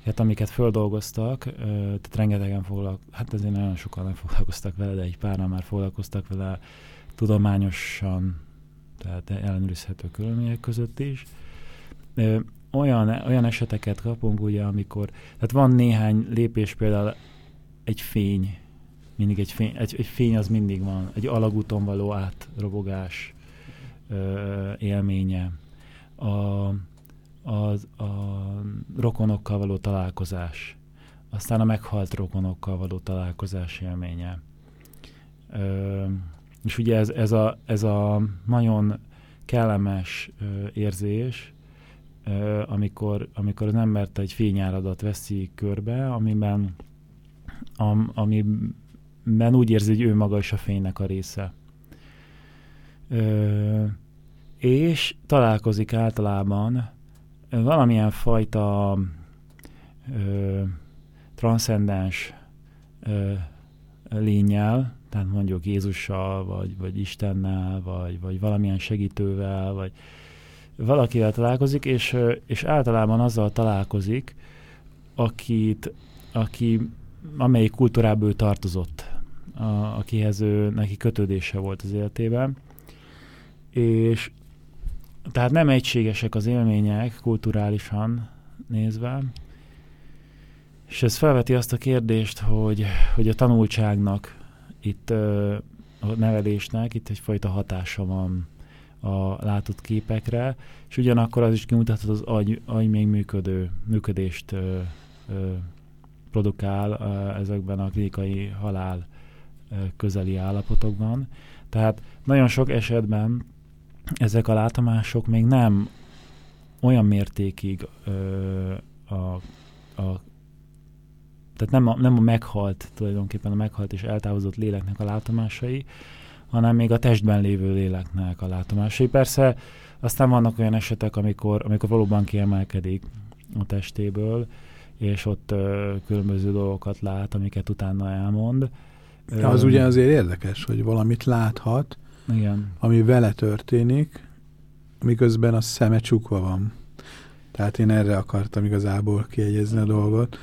hát amiket földolgoztak, tehát rengetegen foglalk, hát azért nagyon sokan nem foglalkoztak vele, de egy páran már foglalkoztak vele tudományosan, tehát ellenőrizhető körülmények között is. Olyan, olyan eseteket kapunk, ugye, amikor, tehát van néhány lépés, például egy fény, mindig egy fény, egy, egy fény az mindig van, egy alagúton való átrobogás ö, élménye, a, az, a rokonokkal való találkozás, aztán a meghalt rokonokkal való találkozás élménye. Ö, és ugye ez, ez, a, ez a nagyon kellemes ö, érzés, ö, amikor, amikor az embert egy fényáradat veszi körbe, amiben, am, amiben úgy érzi, hogy ő maga is a fénynek a része. Ö, és találkozik általában valamilyen fajta ö, transzcendens ö, lényel, tehát mondjuk Jézussal, vagy, vagy Istennel, vagy, vagy valamilyen segítővel, vagy valakivel találkozik, és, és általában azzal találkozik, akit, aki, amelyik kultúrából tartozott, a, akihez ő, neki kötődése volt az életében. És tehát nem egységesek az élmények kulturálisan nézve, és ez felveti azt a kérdést, hogy, hogy a tanultságnak, itt a nevelésnek itt egyfajta hatása van a látott képekre, és ugyanakkor az is kimutathat az agy, agy még működő, működést ö, ö, produkál ö, ezekben a klinikai halál ö, közeli állapotokban. Tehát nagyon sok esetben ezek a látomások még nem olyan mértékig ö, a, a tehát nem a, nem a meghalt, tulajdonképpen a meghalt és eltávozott léleknek a látomásai, hanem még a testben lévő léleknek a látomásai. Persze aztán vannak olyan esetek, amikor, amikor valóban kiemelkedik a testéből, és ott ö, különböző dolgokat lát, amiket utána elmond. Az ugye azért érdekes, hogy valamit láthat, Igen. ami vele történik, miközben a szeme csukva van. Tehát én erre akartam igazából kiegyezni a dolgot,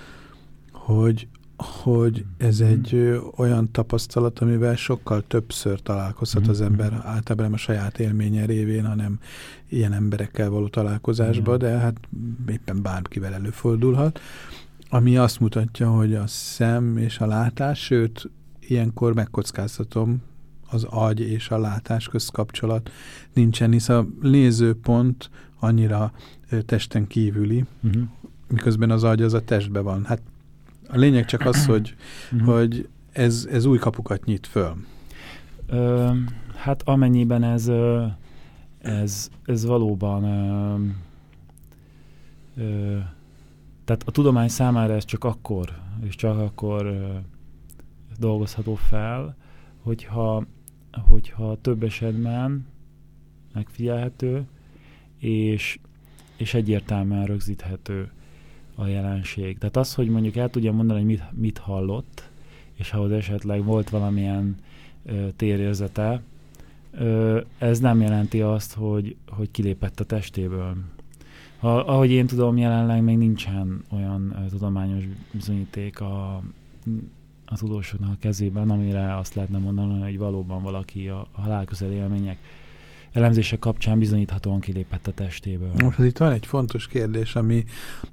hogy hogy ez egy ö, olyan tapasztalat, amivel sokkal többször találkozhat Mhm, az ember, mhm. általában nem a saját élménye révén, hanem ilyen emberekkel való találkozásba, de hát éppen bárkivel előfordulhat, ami azt mutatja, hogy a szem és a látás, sőt, ilyenkor megkockáztatom, az agy és a látás közt kapcsolat nincsen, hisz a nézőpont annyira testen kívüli, Uh-huh. miközben az agy az a testben van. Hát a lényeg csak az, hogy, Uh-huh. <clears throat> hogy ez, ez új kapukat nyit föl. Ö, hát amennyiben ez, ez, ez valóban ö, ö, tehát a tudomány számára ez csak akkor, és csak akkor ö, dolgozható fel, hogyha, hogyha több esetben megfigyelhető, és, és egyértelműen rögzíthető a jelenség. Tehát az, hogy mondjuk el tudja mondani, hogy mit, mit hallott, és ahhoz esetleg volt valamilyen ö, térérzete, ö, ez nem jelenti azt, hogy, hogy kilépett a testéből. Ha, ahogy én tudom, jelenleg még nincsen olyan ö, tudományos bizonyíték a, a tudósoknak a kezében, amire azt lehetne mondani, hogy valóban valaki a, a halálközeli élmények elemzése kapcsán bizonyíthatóan kilépett a testéből. Most itt van egy fontos kérdés, ami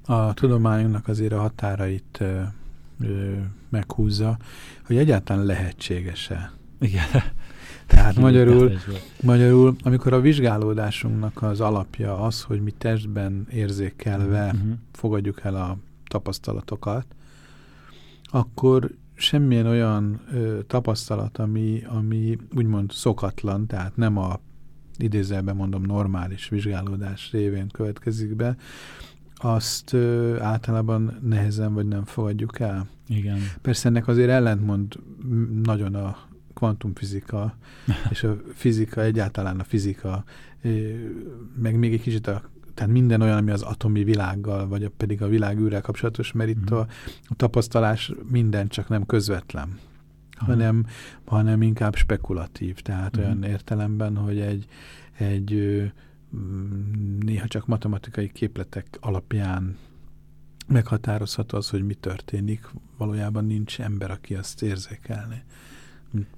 a tudományunknak azért a határait ö, ö, meghúzza, hogy egyáltalán lehetséges-e. Igen. Tehát <laughs> magyarul, magyarul, amikor a vizsgálódásunknak az alapja az, hogy mi testben érzékelve Mhm. fogadjuk el a tapasztalatokat, akkor semmilyen olyan ö, tapasztalat, ami, ami úgymond szokatlan, tehát nem a idézelben mondom normális vizsgálódás révén következik be, azt ö, általában nehezen vagy nem fogadjuk el. Igen. Persze ennek azért ellentmond nagyon a kvantumfizika, <laughs> és a fizika, egyáltalán a fizika, meg még egy kicsit a tehát minden olyan, ami az atomi világgal, vagy pedig a világűrrel kapcsolatos, mert itt Mhm. a, a tapasztalás minden csak nem közvetlen, hanem, hanem inkább spekulatív, tehát Mhm. olyan értelemben, hogy egy, egy mm, néha csak matematikai képletek alapján meghatározható az, hogy mi történik. Valójában nincs ember, aki azt érzékelni.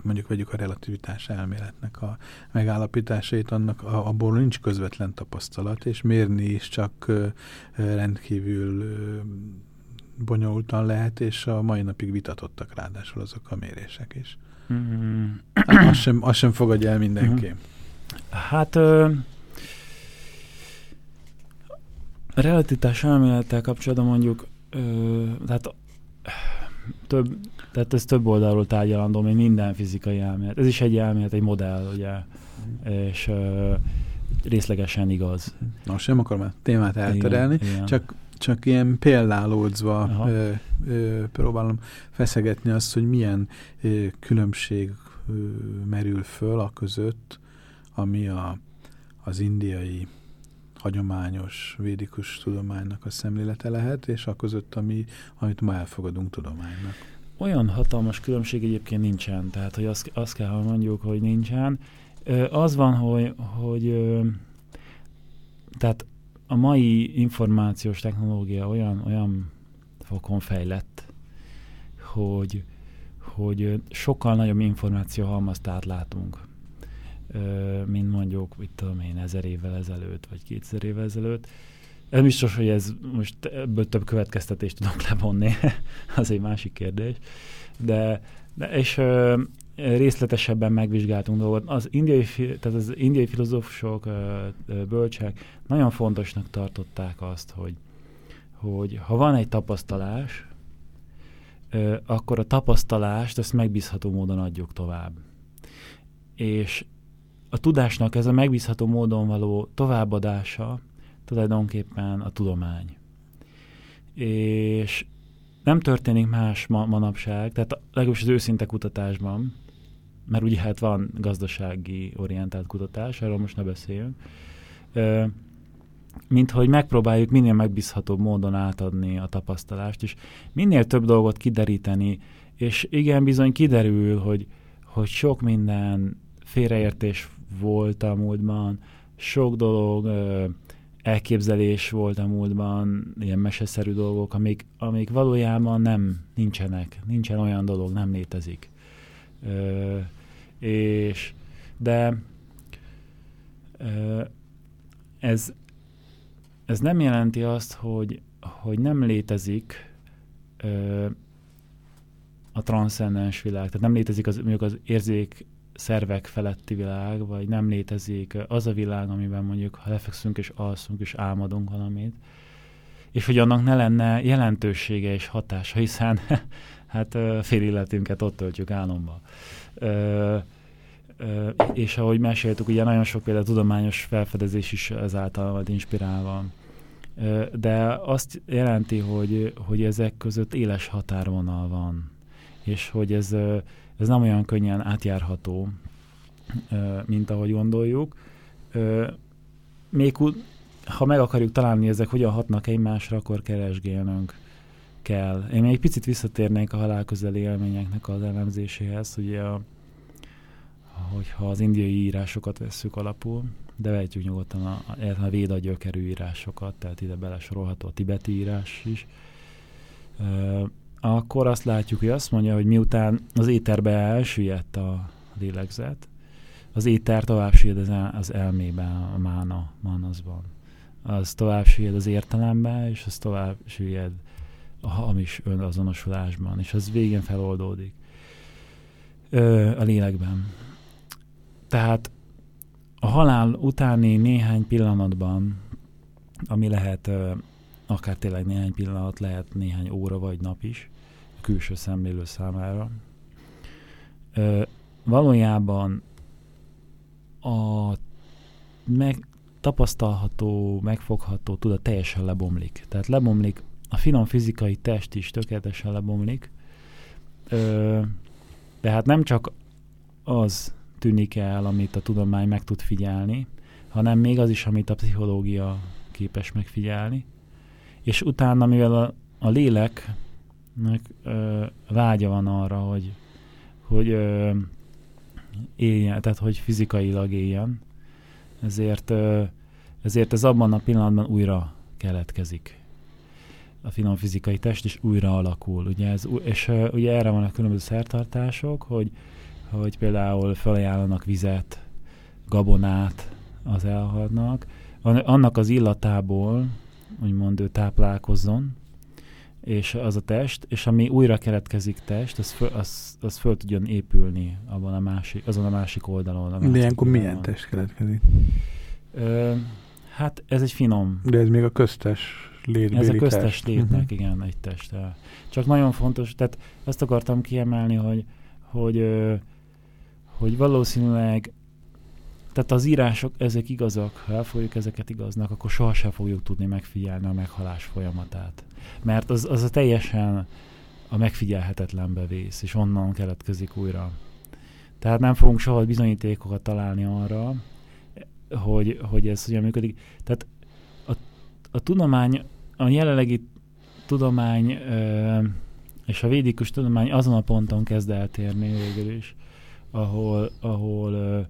Mondjuk vegyük a relativitás elméletnek a megállapításait, annak a, abból nincs közvetlen tapasztalat, és mérni is csak rendkívül bonyolultan lehet, és a mai napig vitatottak ráadásul azok a mérések is. Mm. Hát azt, sem, azt sem fogadja el mindenki. Hát ö, a relativitás elmélettel kapcsolatban mondjuk ö, tehát több, tehát ez több oldalról tárgyalandó, mint minden fizikai elmélet. Ez is egy elmélet, egy modell, ugye, és ö, részlegesen igaz. Na, sem akarom a témát elterelni, Igen, igen. csak, csak ilyen példálódzva ö, ö, próbálom feszegetni azt, hogy milyen ö, különbség ö, merül föl a között, ami a, az indiai hagyományos védikus tudománynak a szemlélete lehet, és a között, ami, amit ma elfogadunk tudománynak. Olyan hatalmas különbség egyébként nincsen, tehát hogy azt, azt kell, hogy mondjuk, hogy nincsen. Az van, hogy, hogy tehát a mai információs technológia olyan, olyan fokon fejlett, hogy, hogy sokkal nagyobb információ halmazt átlátunk, mint mondjuk, mit tudom én, ezer évvel ezelőtt, vagy kétszer évvel ezelőtt. Ez biztos, hogy ez most ebből több következtetést tudok levonni, <laughs> az egy másik kérdés. De, de és ö, részletesebben megvizsgáltunk dolgot. Az indiai, tehát az indiai filozófusok, bölcsek nagyon fontosnak tartották azt, hogy, hogy ha van egy tapasztalás, akkor a tapasztalást ezt megbízható módon adjuk tovább. És a tudásnak ez a megbízható módon való továbbadása tulajdonképpen a tudomány. És nem történik más ma, manapság, tehát legalábbis az őszinte kutatásban, mert ugye hát van gazdasági orientált kutatás, erről most ne beszéljünk, mint hogy megpróbáljuk minél megbízhatóbb módon átadni a tapasztalást, és minél több dolgot kideríteni, és igen, bizony kiderül, hogy, hogy sok minden félreértés volt a múltban, sok dolog elképzelés volt a múltban, ilyen meseszerű dolgok, amik, amik valójában nem, nincsenek. Nincsen olyan dolog, nem létezik. Ö, és, de ö, ez, ez nem jelenti azt, hogy, hogy nem létezik ö, a transzcendens világ, tehát nem létezik az, mondjuk az érzék szervek feletti világ, vagy nem létezik az a világ, amiben mondjuk ha lefekszünk és alszunk és álmodunk valamit, és hogy annak ne lenne jelentősége és hatása, hiszen <laughs> hát fél életünket ott töltjük álomba. Ö, ö, és ahogy meséltük, ugye nagyon sok például tudományos felfedezés is ezáltal volt inspirálva. Ö, de azt jelenti, hogy, hogy ezek között éles határvonal van, és hogy ez, ez nem olyan könnyen átjárható, mint ahogy gondoljuk. Még ha meg akarjuk találni ezek, hogyan hatnak egymásra, akkor keresgélnünk kell. Én még egy picit visszatérnék a halálközeli élményeknek az elemzéséhez, ugye a, hogyha az indiai írásokat vesszük alapul, de vehetjük nyugodtan a, a véda gyökerű írásokat, tehát ide belesorolható a tibeti írás is, akkor azt látjuk, hogy azt mondja, hogy miután az éterbe elsüllyedt a lélegzet, az éter tovább süllyed az, el, az elmében, a mána, manaszban. Az tovább süllyed az értelemben, és az tovább süllyed a hamis önazonosulásban, és az végén feloldódik ö, a lélekben. Tehát a halál utáni néhány pillanatban, ami lehet ö, akár tényleg néhány pillanat, lehet néhány óra vagy nap is, külső szemlélő számára. Ö, valójában a meg, tapasztalható, megfogható tudat teljesen lebomlik. Tehát lebomlik, a finom fizikai test is tökéletesen lebomlik, ö, de hát nem csak az tűnik el, amit a tudomány meg tud figyelni, hanem még az is, amit a pszichológia képes megfigyelni. És utána, mivel a, a léleknek ö, vágya van arra, hogy, hogy ö, éljen, tehát hogy fizikailag éljen, ezért, ö, ezért ez abban a pillanatban újra keletkezik. A finom fizikai test, és újra alakul. Ugye ez, és uh, ugye erre vannak különböző szertartások, hogy, hogy például felajánlanak vizet, gabonát az elhalnak, annak az illatából, úgymond ő táplálkozzon, és az a test, és ami újra keletkezik test, az föl, az, az föl tudjon épülni abban a másik, azon a másik oldalon. A másik De ilyenkor oldalon. milyen test keletkezik? Ö, hát ez egy finom. De ez még a köztes létbéli Ez a köztes test. létnek, Mhm. igen, egy test. Csak nagyon fontos, tehát azt akartam kiemelni, hogy, hogy, hogy valószínűleg tehát az írások, ezek igazak, ha elfogjuk ezeket igaznak, akkor sohasem fogjuk tudni megfigyelni a meghalás folyamatát. Mert az, az a teljesen a megfigyelhetetlenbe vész, és onnan keletkezik újra. Tehát nem fogunk soha bizonyítékokat találni arra, hogy, hogy ez hogyan működik. Tehát a, a tudomány, a jelenlegi tudomány ö, és a védikus tudomány azon a ponton kezd eltérni végül is, ahol, ahol ö,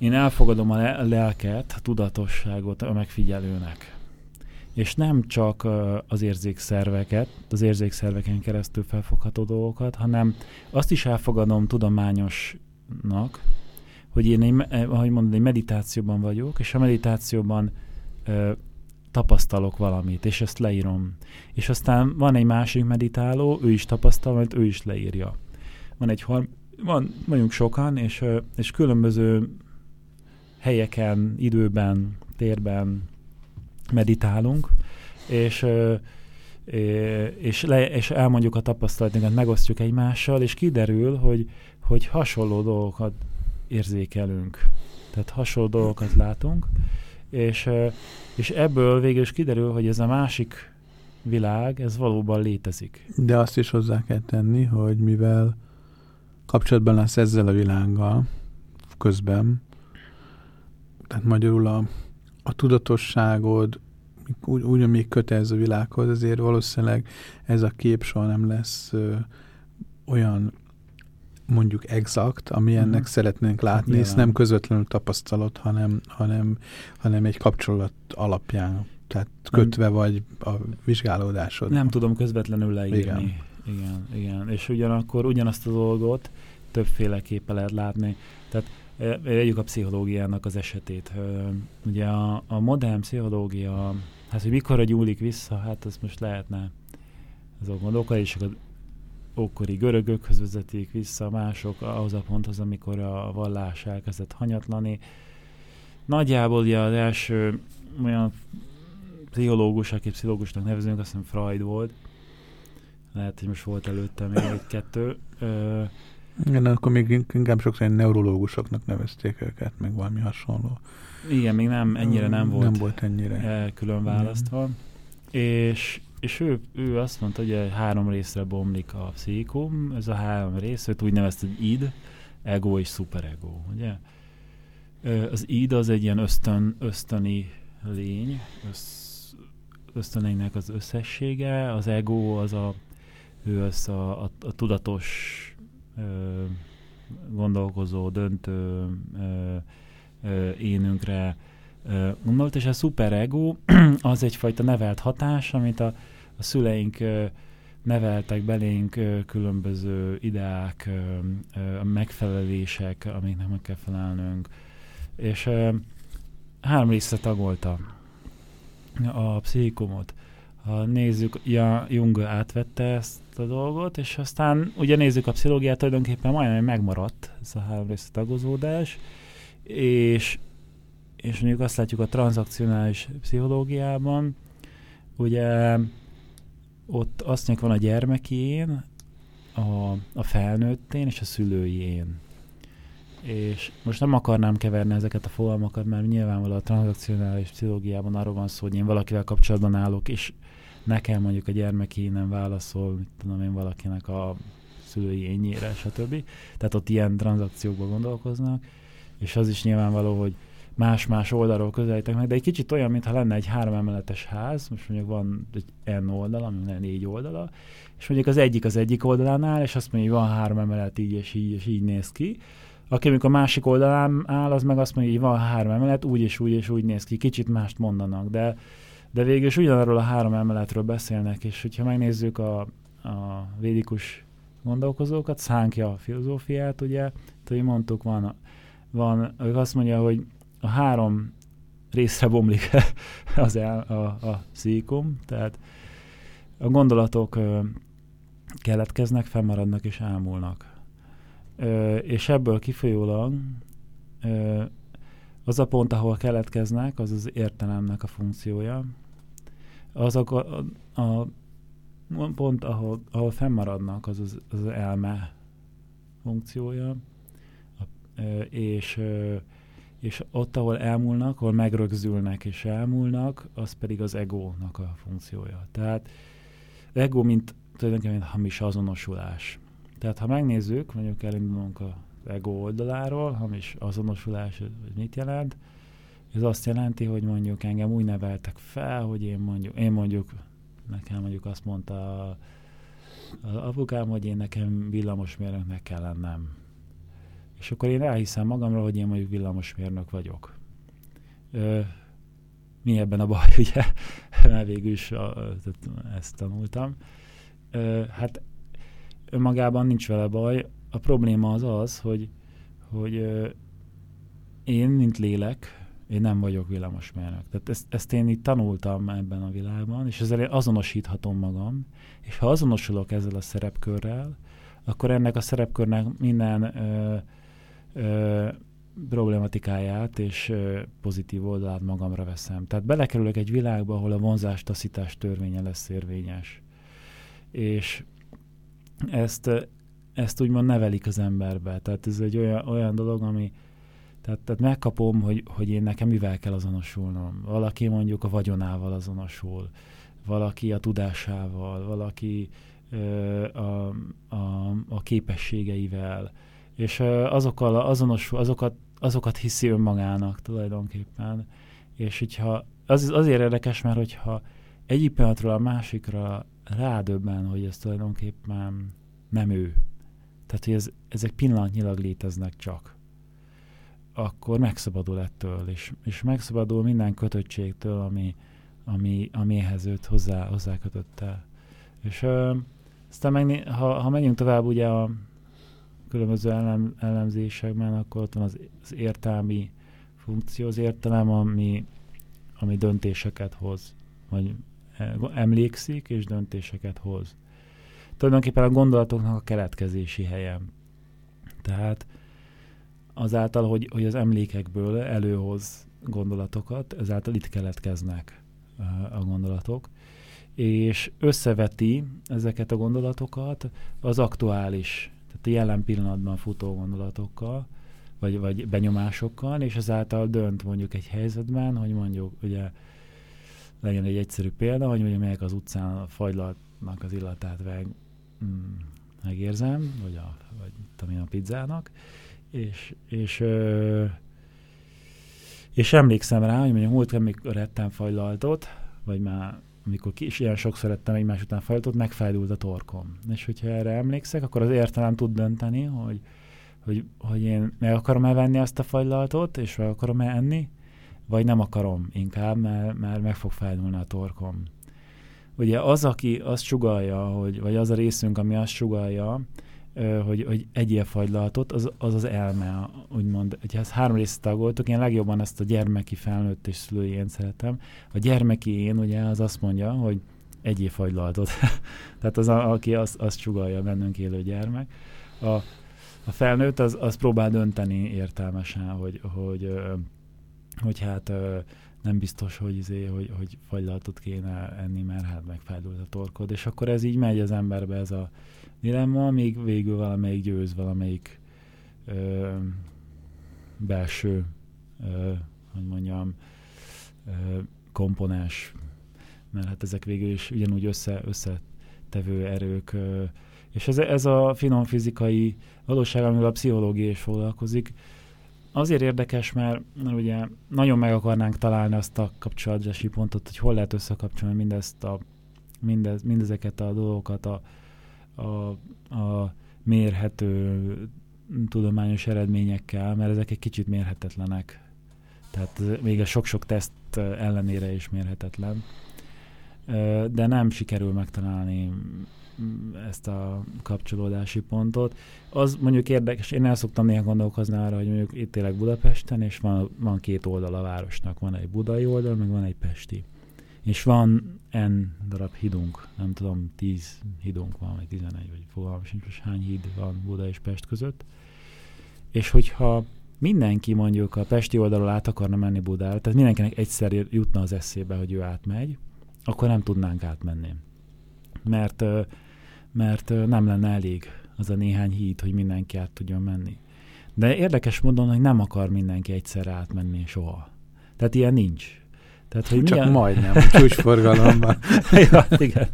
én elfogadom a le- lelket, a tudatosságot a megfigyelőnek. És nem csak az érzékszerveket, az érzékszerveken keresztül felfogható dolgokat, hanem azt is elfogadom tudományosnak, hogy én, egy, eh, ahogy mondod, egy meditációban vagyok, és a meditációban ö, tapasztalok valamit, és ezt leírom. És aztán van egy másik meditáló, ő is tapasztal, mert ő is leírja. Van egy harm, van, vagyunk sokan, és, és különböző helyeken, időben, térben meditálunk, és, és, le, és elmondjuk a tapasztalatokat, megosztjuk egymással, és kiderül, hogy, hogy hasonló dolgokat érzékelünk. Tehát hasonló dolgokat látunk, és, és ebből végül is kiderül, hogy ez a másik világ, ez valóban létezik. De azt is hozzá kell tenni, hogy mivel kapcsolatban lesz ezzel a világgal közben, tehát magyarul a, a tudatosságod úgy, úgy még köte ez a világhoz, ezért valószínűleg ez a kép soha nem lesz ö, olyan mondjuk exakt, ami ennek Mhm. szeretnénk látni, Hát hisz nyilván. nem közvetlenül tapasztalat, hanem, hanem, hanem egy kapcsolat alapján, tehát kötve vagy a vizsgálódásod. Nem tudom közvetlenül leírni. Igen. Igen. igen. És ugyanakkor ugyanazt a dolgot többféleképpen lehet látni. Tehát eh, vegyük a pszichológiának az esetét. Ugye a, a modern pszichológia, hát hogy mikor gyúlik vissza, hát az most lehetne azok gondolkodni, és az ókori görögökhöz vezetik vissza, mások ahhoz a ponthoz, amikor a vallás elkezdett hanyatlani. Nagyjából ugye az első olyan pszichológus, aki pszichológusnak nevezünk, azt hiszem Freud volt. Lehet, hogy most volt előtte még egy-kettő. Igen, akkor még inkább sokszor neurológusoknak nevezték őket, meg valami hasonló. igen, még nem, ennyire nem volt, Nem volt ennyire. el külön választva. És, és ő, ő azt mondta, hogy három részre bomlik a pszichikum, ez a három rész, őt úgy nevezte, hogy id, ego és superego, ugye? Az id az egy ilyen ösztön, ösztöni lény, össz, ösztöneinek az összessége, az ego az a, ő az a, a, a tudatos gondolkozó, döntő énünkre gondolt, és a superego <clears throat> az egyfajta nevelt hatás, amit a, a szüleink neveltek belénk különböző ideák, megfelelések, amiknek meg kell felelnünk. És három részre tagolta a pszichikumot. Ha nézzük, ja, Jung átvette ezt a dolgot, és aztán ugye nézzük a pszichológiát, tulajdonképpen majdnem megmaradt ez a három részre tagozódás, és, és mondjuk azt látjuk a tranzakcionális pszichológiában, ugye ott azt mondjuk van a gyermeki én, a, a felnőtt én és a szülői én. És most nem akarnám keverni ezeket a fogalmakat, mert nyilvánvalóan a tranzakcionális pszichológiában arról van szó, hogy én valakivel kapcsolatban állok, és nekem mondjuk a gyermeki nem válaszol, mit tudom én, valakinek a szülői énjére, stb. Tehát ott ilyen tranzakciókban gondolkoznak, és az is nyilvánvaló, hogy más-más oldalról közelítek meg, de egy kicsit olyan, mintha lenne egy három emeletes ház, most mondjuk van egy N oldal, ami lenne négy oldala, és mondjuk az egyik az egyik oldalán áll, és azt mondja, hogy van három emelet így és így, és így néz ki. Aki amikor a másik oldalán áll, az meg azt mondja, hogy van három emelet, úgy és úgy és úgy néz ki. Kicsit mást mondanak, de, de végül is ugyanarról a három emeletről beszélnek, és hogyha megnézzük a, a védikus gondolkozókat, Szánkja filozófiát, ugye, hogy mondtuk, van, van, ők azt mondja, hogy a három részre bomlik <laughs> az el, a, a pszichikum, tehát a gondolatok ö, keletkeznek, fennmaradnak és ámulnak. Ö, és ebből kifolyólag ö, az a pont, ahol keletkeznek, az az értelemnek a funkciója. Azok a, a, a pont, ahol, ahol fennmaradnak, az az, az elme funkciója. A, és és ott, ahol elmúlnak, ahol megrögzülnek és elmúlnak, az pedig az egónak a funkciója. Tehát ego, mint tulajdonképpen hamis azonosulás. Tehát ha megnézzük, mondjuk elindulunk az ego oldaláról, hamis azonosulás, hogy mit jelent, ez azt jelenti, hogy mondjuk engem úgy neveltek fel, hogy én mondjuk, én mondjuk, nekem mondjuk azt mondta az apukám, hogy én nekem villamosmérnöknek kell lennem és akkor én elhiszem magamról, hogy én mondjuk villamosmérnök vagyok. Ö, mi ebben a baj, <laughs> ugye? Mert végül is a, tehát ezt tanultam. Ö, hát önmagában nincs vele baj. A probléma az az, hogy, hogy ö, én, mint lélek, én nem vagyok villamosmérnök. Tehát ezt, ezt én itt tanultam ebben a világban, és ezzel azonosíthatom magam, és ha azonosulok ezzel a szerepkörrel, akkor ennek a szerepkörnek minden ö, ö, problematikáját és ö, pozitív oldalát magamra veszem. Tehát belekerülök egy világba, ahol a vonzás-taszítás törvénye lesz érvényes. És ezt, ezt úgymond nevelik az emberbe. Tehát ez egy olyan, olyan dolog, ami tehát, tehát megkapom, hogy, hogy én nekem mivel kell azonosulnom. Valaki mondjuk a vagyonával azonosul, valaki a tudásával, valaki ö, a, a, a képességeivel, és azokkal azonos, azokat, azokat hiszi önmagának tulajdonképpen. És hogyha, az, azért érdekes, mert hogyha egyik pillanatról a másikra rádöbben, hogy ez tulajdonképpen nem ő. tehát hogy ez, ezek pillanatnyilag léteznek csak, akkor megszabadul ettől, és, és megszabadul minden kötöttségtől, ami, ami, ami ehhez őt hozzá, hozzá kötötte. És ö, aztán megné- ha, ha megyünk tovább ugye a különböző ellem, elemzésekben, akkor ott van az, az értelmi funkció, az értelem, ami, ami döntéseket hoz, vagy e, emlékszik és döntéseket hoz. Tulajdonképpen a gondolatoknak a keletkezési helye. Tehát azáltal, hogy, hogy az emlékekből előhoz gondolatokat, ezáltal itt keletkeznek a gondolatok, és összeveti ezeket a gondolatokat az aktuális, tehát a jelen pillanatban futó gondolatokkal, vagy, vagy benyomásokkal, és ezáltal dönt mondjuk egy helyzetben, hogy mondjuk ugye legyen egy egyszerű példa, hogy mondjuk megyek az utcán a fagylatnak az illatát meg, mm, megérzem, vagy, a, vagy tudom a pizzának, és, és, és emlékszem rá, hogy mondjuk múlt amikor ettem fajlaltot, vagy már amikor ki, és ilyen sokszor ettem egymás után fajlaltot, megfájdult a torkom. És hogyha erre emlékszek, akkor az értelem tud dönteni, hogy, hogy, hogy én meg akarom elvenni azt a fagylaltot, és meg akarom enni, vagy nem akarom inkább, mert, mert meg fog fájdulni a torkom. Ugye az, aki azt sugalja, hogy, vagy az a részünk, ami azt sugalja, hogy, hogy egyél fagylaltot, az, az az elme, úgymond. Hogyha ezt három részt tagoltuk, én legjobban ezt a gyermeki felnőtt és szülői én szeretem. A gyermeki én, ugye, az azt mondja, hogy egyél fagylaltot. <laughs> Tehát az, a, aki azt, azt sugalja bennünk élő gyermek. A, a felnőtt az, az próbál dönteni értelmesen, hogy, hogy, hogy hát nem biztos, hogy, izé, hogy, hogy fagylaltot kéne enni, mert hát megfájdult a torkod. És akkor ez így megy az emberbe ez a dilemma, még végül valamelyik győz, valamelyik ö, belső, ö, hogy mondjam, ö, komponens, mert hát ezek végül is ugyanúgy össze, összetevő erők, ö, és ez, ez a finom fizikai valóság, amivel a pszichológia is foglalkozik, azért érdekes, mert, mert ugye nagyon meg akarnánk találni azt a kapcsolatási pontot, hogy hol lehet összekapcsolni mindezt a, mindez, mindezeket a dolgokat a, a, a mérhető tudományos eredményekkel, mert ezek egy kicsit mérhetetlenek. Tehát még a sok-sok teszt ellenére is mérhetetlen. De nem sikerül megtalálni ezt a kapcsolódási pontot. Az mondjuk érdekes, én el szoktam néha gondolkozni arra, hogy mondjuk itt élek Budapesten, és van, van két oldal a városnak, van egy budai oldal, meg van egy pesti. És van N darab hidunk, nem tudom, tíz hidunk van, vagy tizenegy, vagy fogalmam sincs, hogy hány híd van Buda és Pest között. És hogyha mindenki mondjuk a Pesti oldalról át akarna menni Budára, tehát mindenkinek egyszer jutna az eszébe, hogy ő átmegy, akkor nem tudnánk átmenni. Mert, mert nem lenne elég az a néhány híd, hogy mindenki át tudjon menni. De érdekes módon, hogy nem akar mindenki egyszer átmenni soha. Tehát ilyen nincs. Tehát, hogy Csak milyen... majdnem, csúcsforgalomban. <laughs> ja, igen.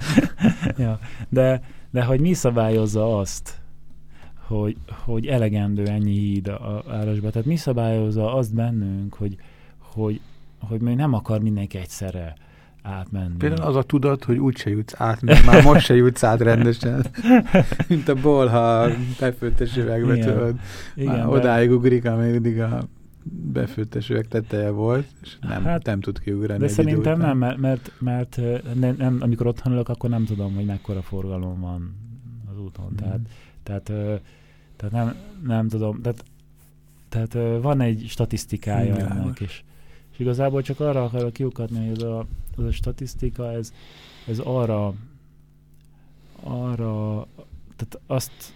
ja. De, de hogy mi szabályozza azt, hogy, hogy elegendő ennyi híd a városba. Tehát mi szabályozza azt bennünk, hogy, hogy, hogy még nem akar mindenki egyszerre átmenni. Például az a tudat, hogy úgyse jutsz át, mert már most se jutsz át rendesen. <laughs> Mint a bolha befőttes üvegbe, tudod. Igen, odáig ugrik, amíg a befőttes üveg teteje volt, és nem, hát, nem tud kiugrani. De szerintem nem, mert, mert, mert nem, nem, amikor otthon ülök, akkor nem tudom, hogy mekkora forgalom van az úton. Mm. Tehát, tehát, tehát nem, nem tudom. Tehát, tehát van egy statisztikája Igen. ennek, és, és igazából csak arra akarok kiukadni, hogy ez a, ez a statisztika, ez, ez arra, arra, tehát azt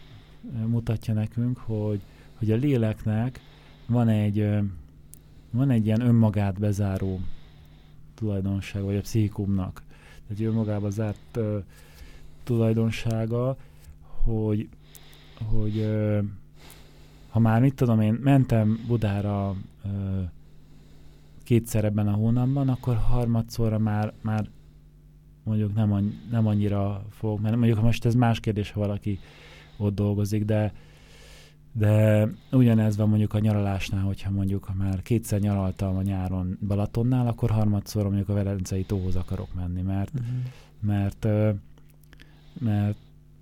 mutatja nekünk, hogy, hogy a léleknek van egy, van egy ilyen önmagát bezáró tulajdonság, vagy a pszichikumnak. egy önmagába zárt uh, tulajdonsága, hogy, hogy uh, ha már mit tudom én, mentem Budára uh, kétszer ebben a hónapban, akkor harmadszorra már, már mondjuk nem, annyi, nem annyira fog, mert mondjuk most ez más kérdés, ha valaki ott dolgozik, de de ugyanez van mondjuk a nyaralásnál, hogyha mondjuk már kétszer nyaraltam a nyáron Balatonnál, akkor harmadszor mondjuk a Velencei tóhoz akarok menni, mert, uh-huh. mert, mert,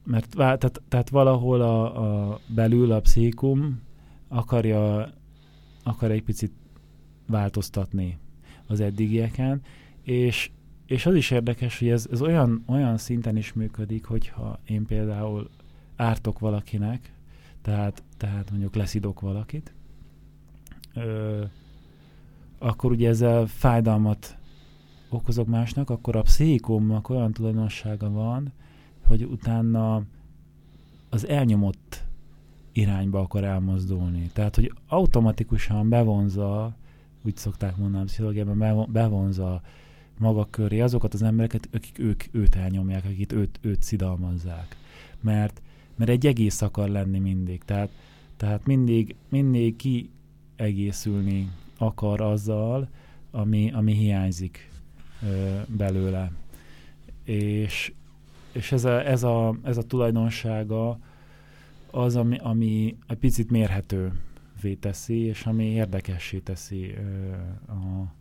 mert tehát, tehát valahol a, a belül a pszichikum akarja, akar egy picit változtatni az eddigieken, és, és az is érdekes, hogy ez, ez olyan, olyan szinten is működik, hogyha én például ártok valakinek, tehát, tehát mondjuk leszidok valakit, ö, akkor ugye ezzel fájdalmat okozok másnak, akkor a pszichikumnak olyan tulajdonsága van, hogy utána az elnyomott irányba akar elmozdulni. Tehát, hogy automatikusan bevonza, úgy szokták mondani a pszichológiában, bevo- bevonza maga köré azokat az embereket, akik ők, őt elnyomják, akik őt, őt szidalmazzák. Mert, mert egy egész akar lenni mindig. Tehát, tehát mindig, mindig kiegészülni akar azzal, ami, ami hiányzik ö, belőle. És, és ez, a, ez, a, ez a tulajdonsága az, ami, ami egy picit mérhetővé teszi, és ami érdekessé teszi ö, a,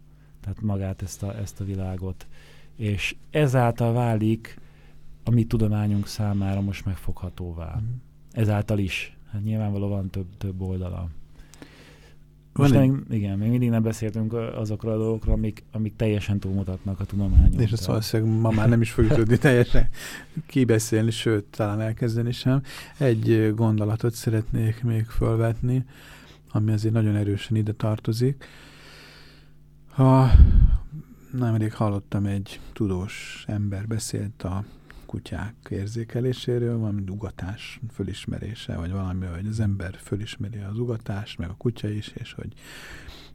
tehát magát ezt a, ezt a világot. És ezáltal válik a mi tudományunk számára most megfoghatóvá. Mhm. Ezáltal is. Hát nyilvánvalóan van több, több oldala. Van Most egy- még, igen, még mindig nem beszéltünk azokról a dolgokról, amik, amik teljesen túlmutatnak a tudományon. És Tehát- valószínűleg ma már nem is fogjuk tudni <laughs> teljesen kibeszélni, sőt, talán elkezdeni sem. Egy gondolatot szeretnék még felvetni, ami azért nagyon erősen ide tartozik. Ha nemrég hallottam egy tudós ember beszélt a kutyák érzékeléséről, valami ugatás fölismerése, vagy valami, hogy az ember fölismeri az ugatást, meg a kutya is, és hogy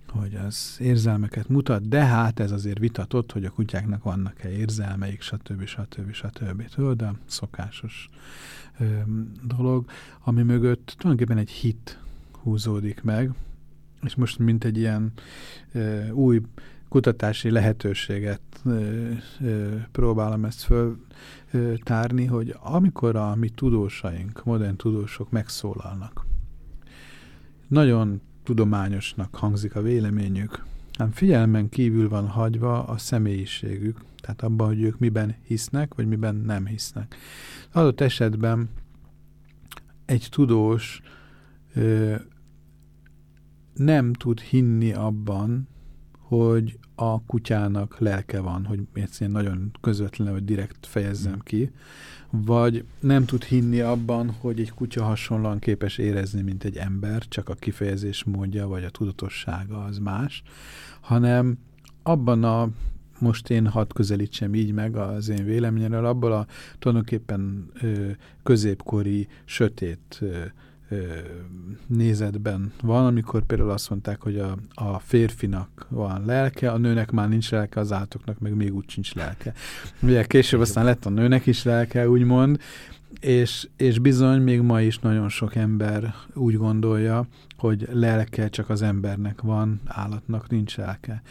hogy az érzelmeket mutat, de hát ez azért vitatott, hogy a kutyáknak vannak-e érzelmeik, stb. stb. stb. Tudod, a szokásos ö, dolog, ami mögött tulajdonképpen egy hit húzódik meg, és most mint egy ilyen ö, új kutatási lehetőséget ö, ö, próbálom ezt föltárni, hogy amikor a mi tudósaink, modern tudósok megszólalnak, nagyon tudományosnak hangzik a véleményük, ám figyelmen kívül van hagyva a személyiségük, tehát abban, hogy ők miben hisznek, vagy miben nem hisznek. Adott esetben egy tudós nem tud hinni abban, hogy a kutyának lelke van, hogy egyszerűen nagyon közvetlenül, hogy direkt fejezzem ki, vagy nem tud hinni abban, hogy egy kutya hasonlóan képes érezni, mint egy ember, csak a kifejezés módja, vagy a tudatossága az más, hanem abban a most én hadd közelítsem így meg az én véleményemről, abból a tulajdonképpen ö, középkori, sötét ö, nézetben van, amikor például azt mondták, hogy a, a férfinak van lelke, a nőnek már nincs lelke, az állatoknak meg még úgy sincs lelke. Ugye később aztán lett a nőnek is lelke, úgymond, és, és bizony még ma is nagyon sok ember úgy gondolja, hogy lelke csak az embernek van, állatnak nincs lelke.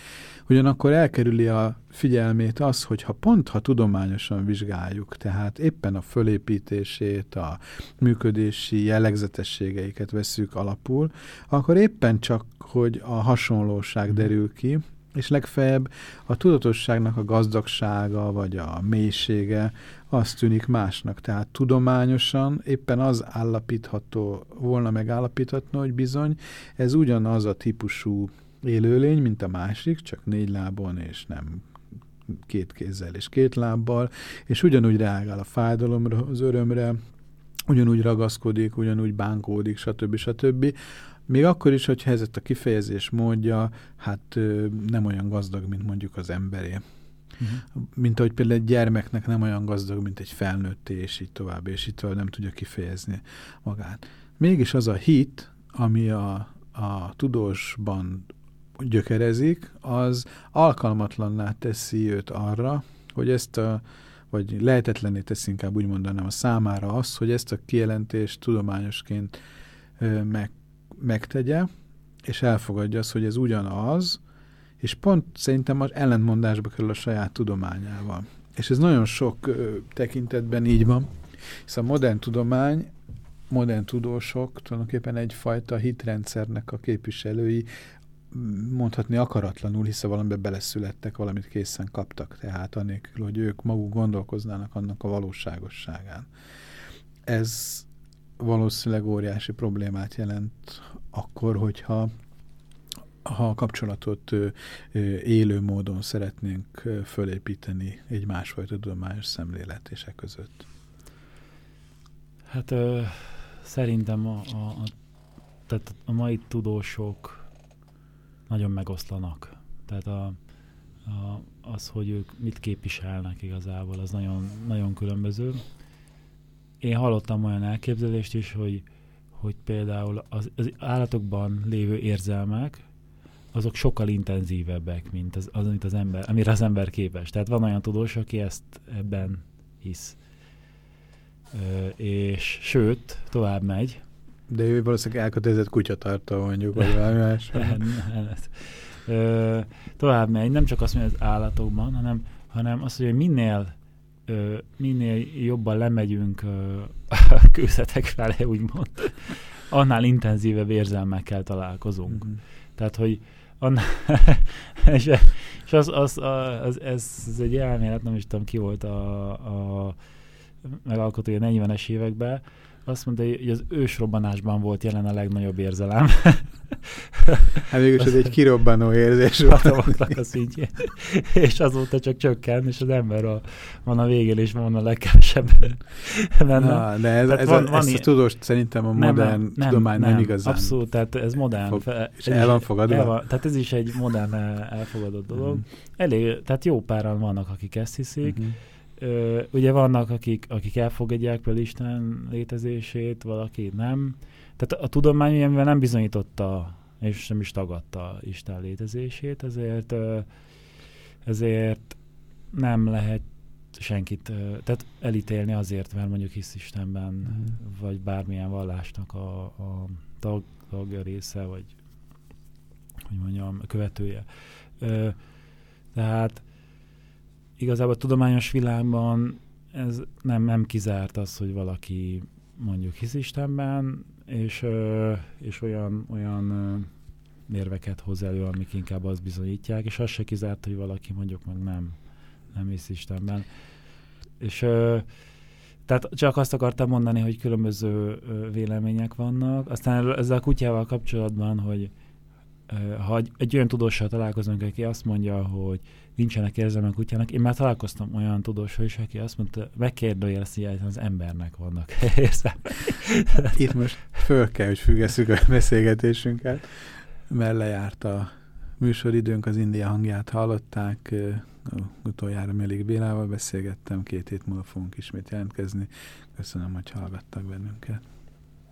Ugyanakkor elkerüli a figyelmét az, hogy ha pont, ha tudományosan vizsgáljuk, tehát éppen a fölépítését, a működési jellegzetességeiket veszük alapul, akkor éppen csak, hogy a hasonlóság derül ki, és legfeljebb a tudatosságnak a gazdagsága, vagy a mélysége az tűnik másnak. Tehát tudományosan éppen az állapítható, volna megállapítható, hogy bizony ez ugyanaz a típusú élőlény, mint a másik, csak négy lábon, és nem két kézzel és két lábbal, és ugyanúgy reagál a fájdalomra, az örömre, ugyanúgy ragaszkodik, ugyanúgy bánkódik, stb. stb. Még akkor is, hogyha ez a kifejezés módja, hát nem olyan gazdag, mint mondjuk az emberé. Mint ahogy például egy gyermeknek nem olyan gazdag, mint egy felnőtté, és így tovább, és így tovább nem tudja kifejezni magát. Mégis az a hit, ami a, a tudósban gyökerezik, az alkalmatlanná teszi őt arra, hogy ezt a, vagy lehetetlené teszi inkább úgy mondanám a számára azt, hogy ezt a kijelentést tudományosként meg, megtegye, és elfogadja azt, hogy ez ugyanaz, és pont szerintem az ellentmondásba kerül a saját tudományával. És ez nagyon sok ö, tekintetben így van, hisz a modern tudomány, modern tudósok tulajdonképpen egyfajta hitrendszernek a képviselői, mondhatni akaratlanul, hiszen valamiben beleszülettek, valamit készen kaptak, tehát anélkül, hogy ők maguk gondolkoznának annak a valóságosságán. ez valószínűleg óriási problémát jelent akkor, hogyha ha a kapcsolatot élő módon szeretnénk fölépíteni egy másfajta tudományos szemléletések között. Hát ö, szerintem a, a, a, tehát a mai tudósok nagyon megoszlanak. Tehát a, a, az, hogy ők mit képviselnek igazából, az nagyon, nagyon különböző. Én hallottam olyan elképzelést is, hogy, hogy például az, az állatokban lévő érzelmek, azok sokkal intenzívebbek, mint az, az, amit az ember, amire az ember képes. Tehát van olyan tudós, aki ezt ebben hisz. Ö, és sőt, tovább megy. De ő valószínűleg elkötelezett kutyatartó mondjuk, vagy valami más. <laughs> Ö, tovább megy, nem csak azt mondja az állatokban, hanem, hanem azt hogy minél, ö, minél jobban lemegyünk ö, a kőzetek felé, úgymond, annál intenzívebb érzelmekkel találkozunk. Mhm. Tehát, hogy <laughs> és, és az, az, az, ez, ez egy elmélet, nem is tudom ki volt a, a megalkotója 40-es években, azt mondta, hogy az ősrobbanásban volt jelen a legnagyobb érzelem. Hát mégis ez egy kirobbanó érzés volt. volt. a szintjén. és azóta csak csökken, és az ember a, van a végén, és van a legkevesebben benne. Na, de ez, Tehát ez van- a, van ezt a tudós szerintem a modern tudomány nem, igazán. Abszolút, tehát ez modern. fog- és ez el van fogadva? El van, tehát ez is egy modern el- elfogadott dolog. Mhm. Elég, tehát jó páran vannak, akik ezt hiszik. Mhm. Ö, ugye vannak, akik, akik elfogadják például Isten létezését, valaki nem. Tehát a tudomány mivel nem bizonyította, és nem is tagadta Isten létezését, ezért, ö, ezért nem lehet senkit, ö, tehát elítélni azért, mert mondjuk hisz Istenben, Mhm. vagy bármilyen vallásnak a, a tag, tagja része, vagy hogy mondjam, követője. Ö, tehát igazából a tudományos világban ez nem, nem kizárt az, hogy valaki mondjuk hisz Istenben, és, és olyan, olyan mérveket hoz elő, amik inkább azt bizonyítják, és az se kizárt, hogy valaki mondjuk meg nem, nem hisz Istenben. És tehát csak azt akartam mondani, hogy különböző vélemények vannak. Aztán ezzel a kutyával kapcsolatban, hogy ha egy, olyan tudóssal találkozunk, aki azt mondja, hogy nincsenek érzelmek kutyának, én már találkoztam olyan tudóssal is, aki azt mondta, megkérdőjelezi, hogy az embernek vannak <laughs> érzelmek. Itt most föl kell, hogy függesszük a beszélgetésünket, mert lejárt a műsoridőnk, az India hangját hallották, utoljára Mélik Bélával beszélgettem, két hét múlva fogunk ismét jelentkezni. Köszönöm, hogy hallgattak bennünket.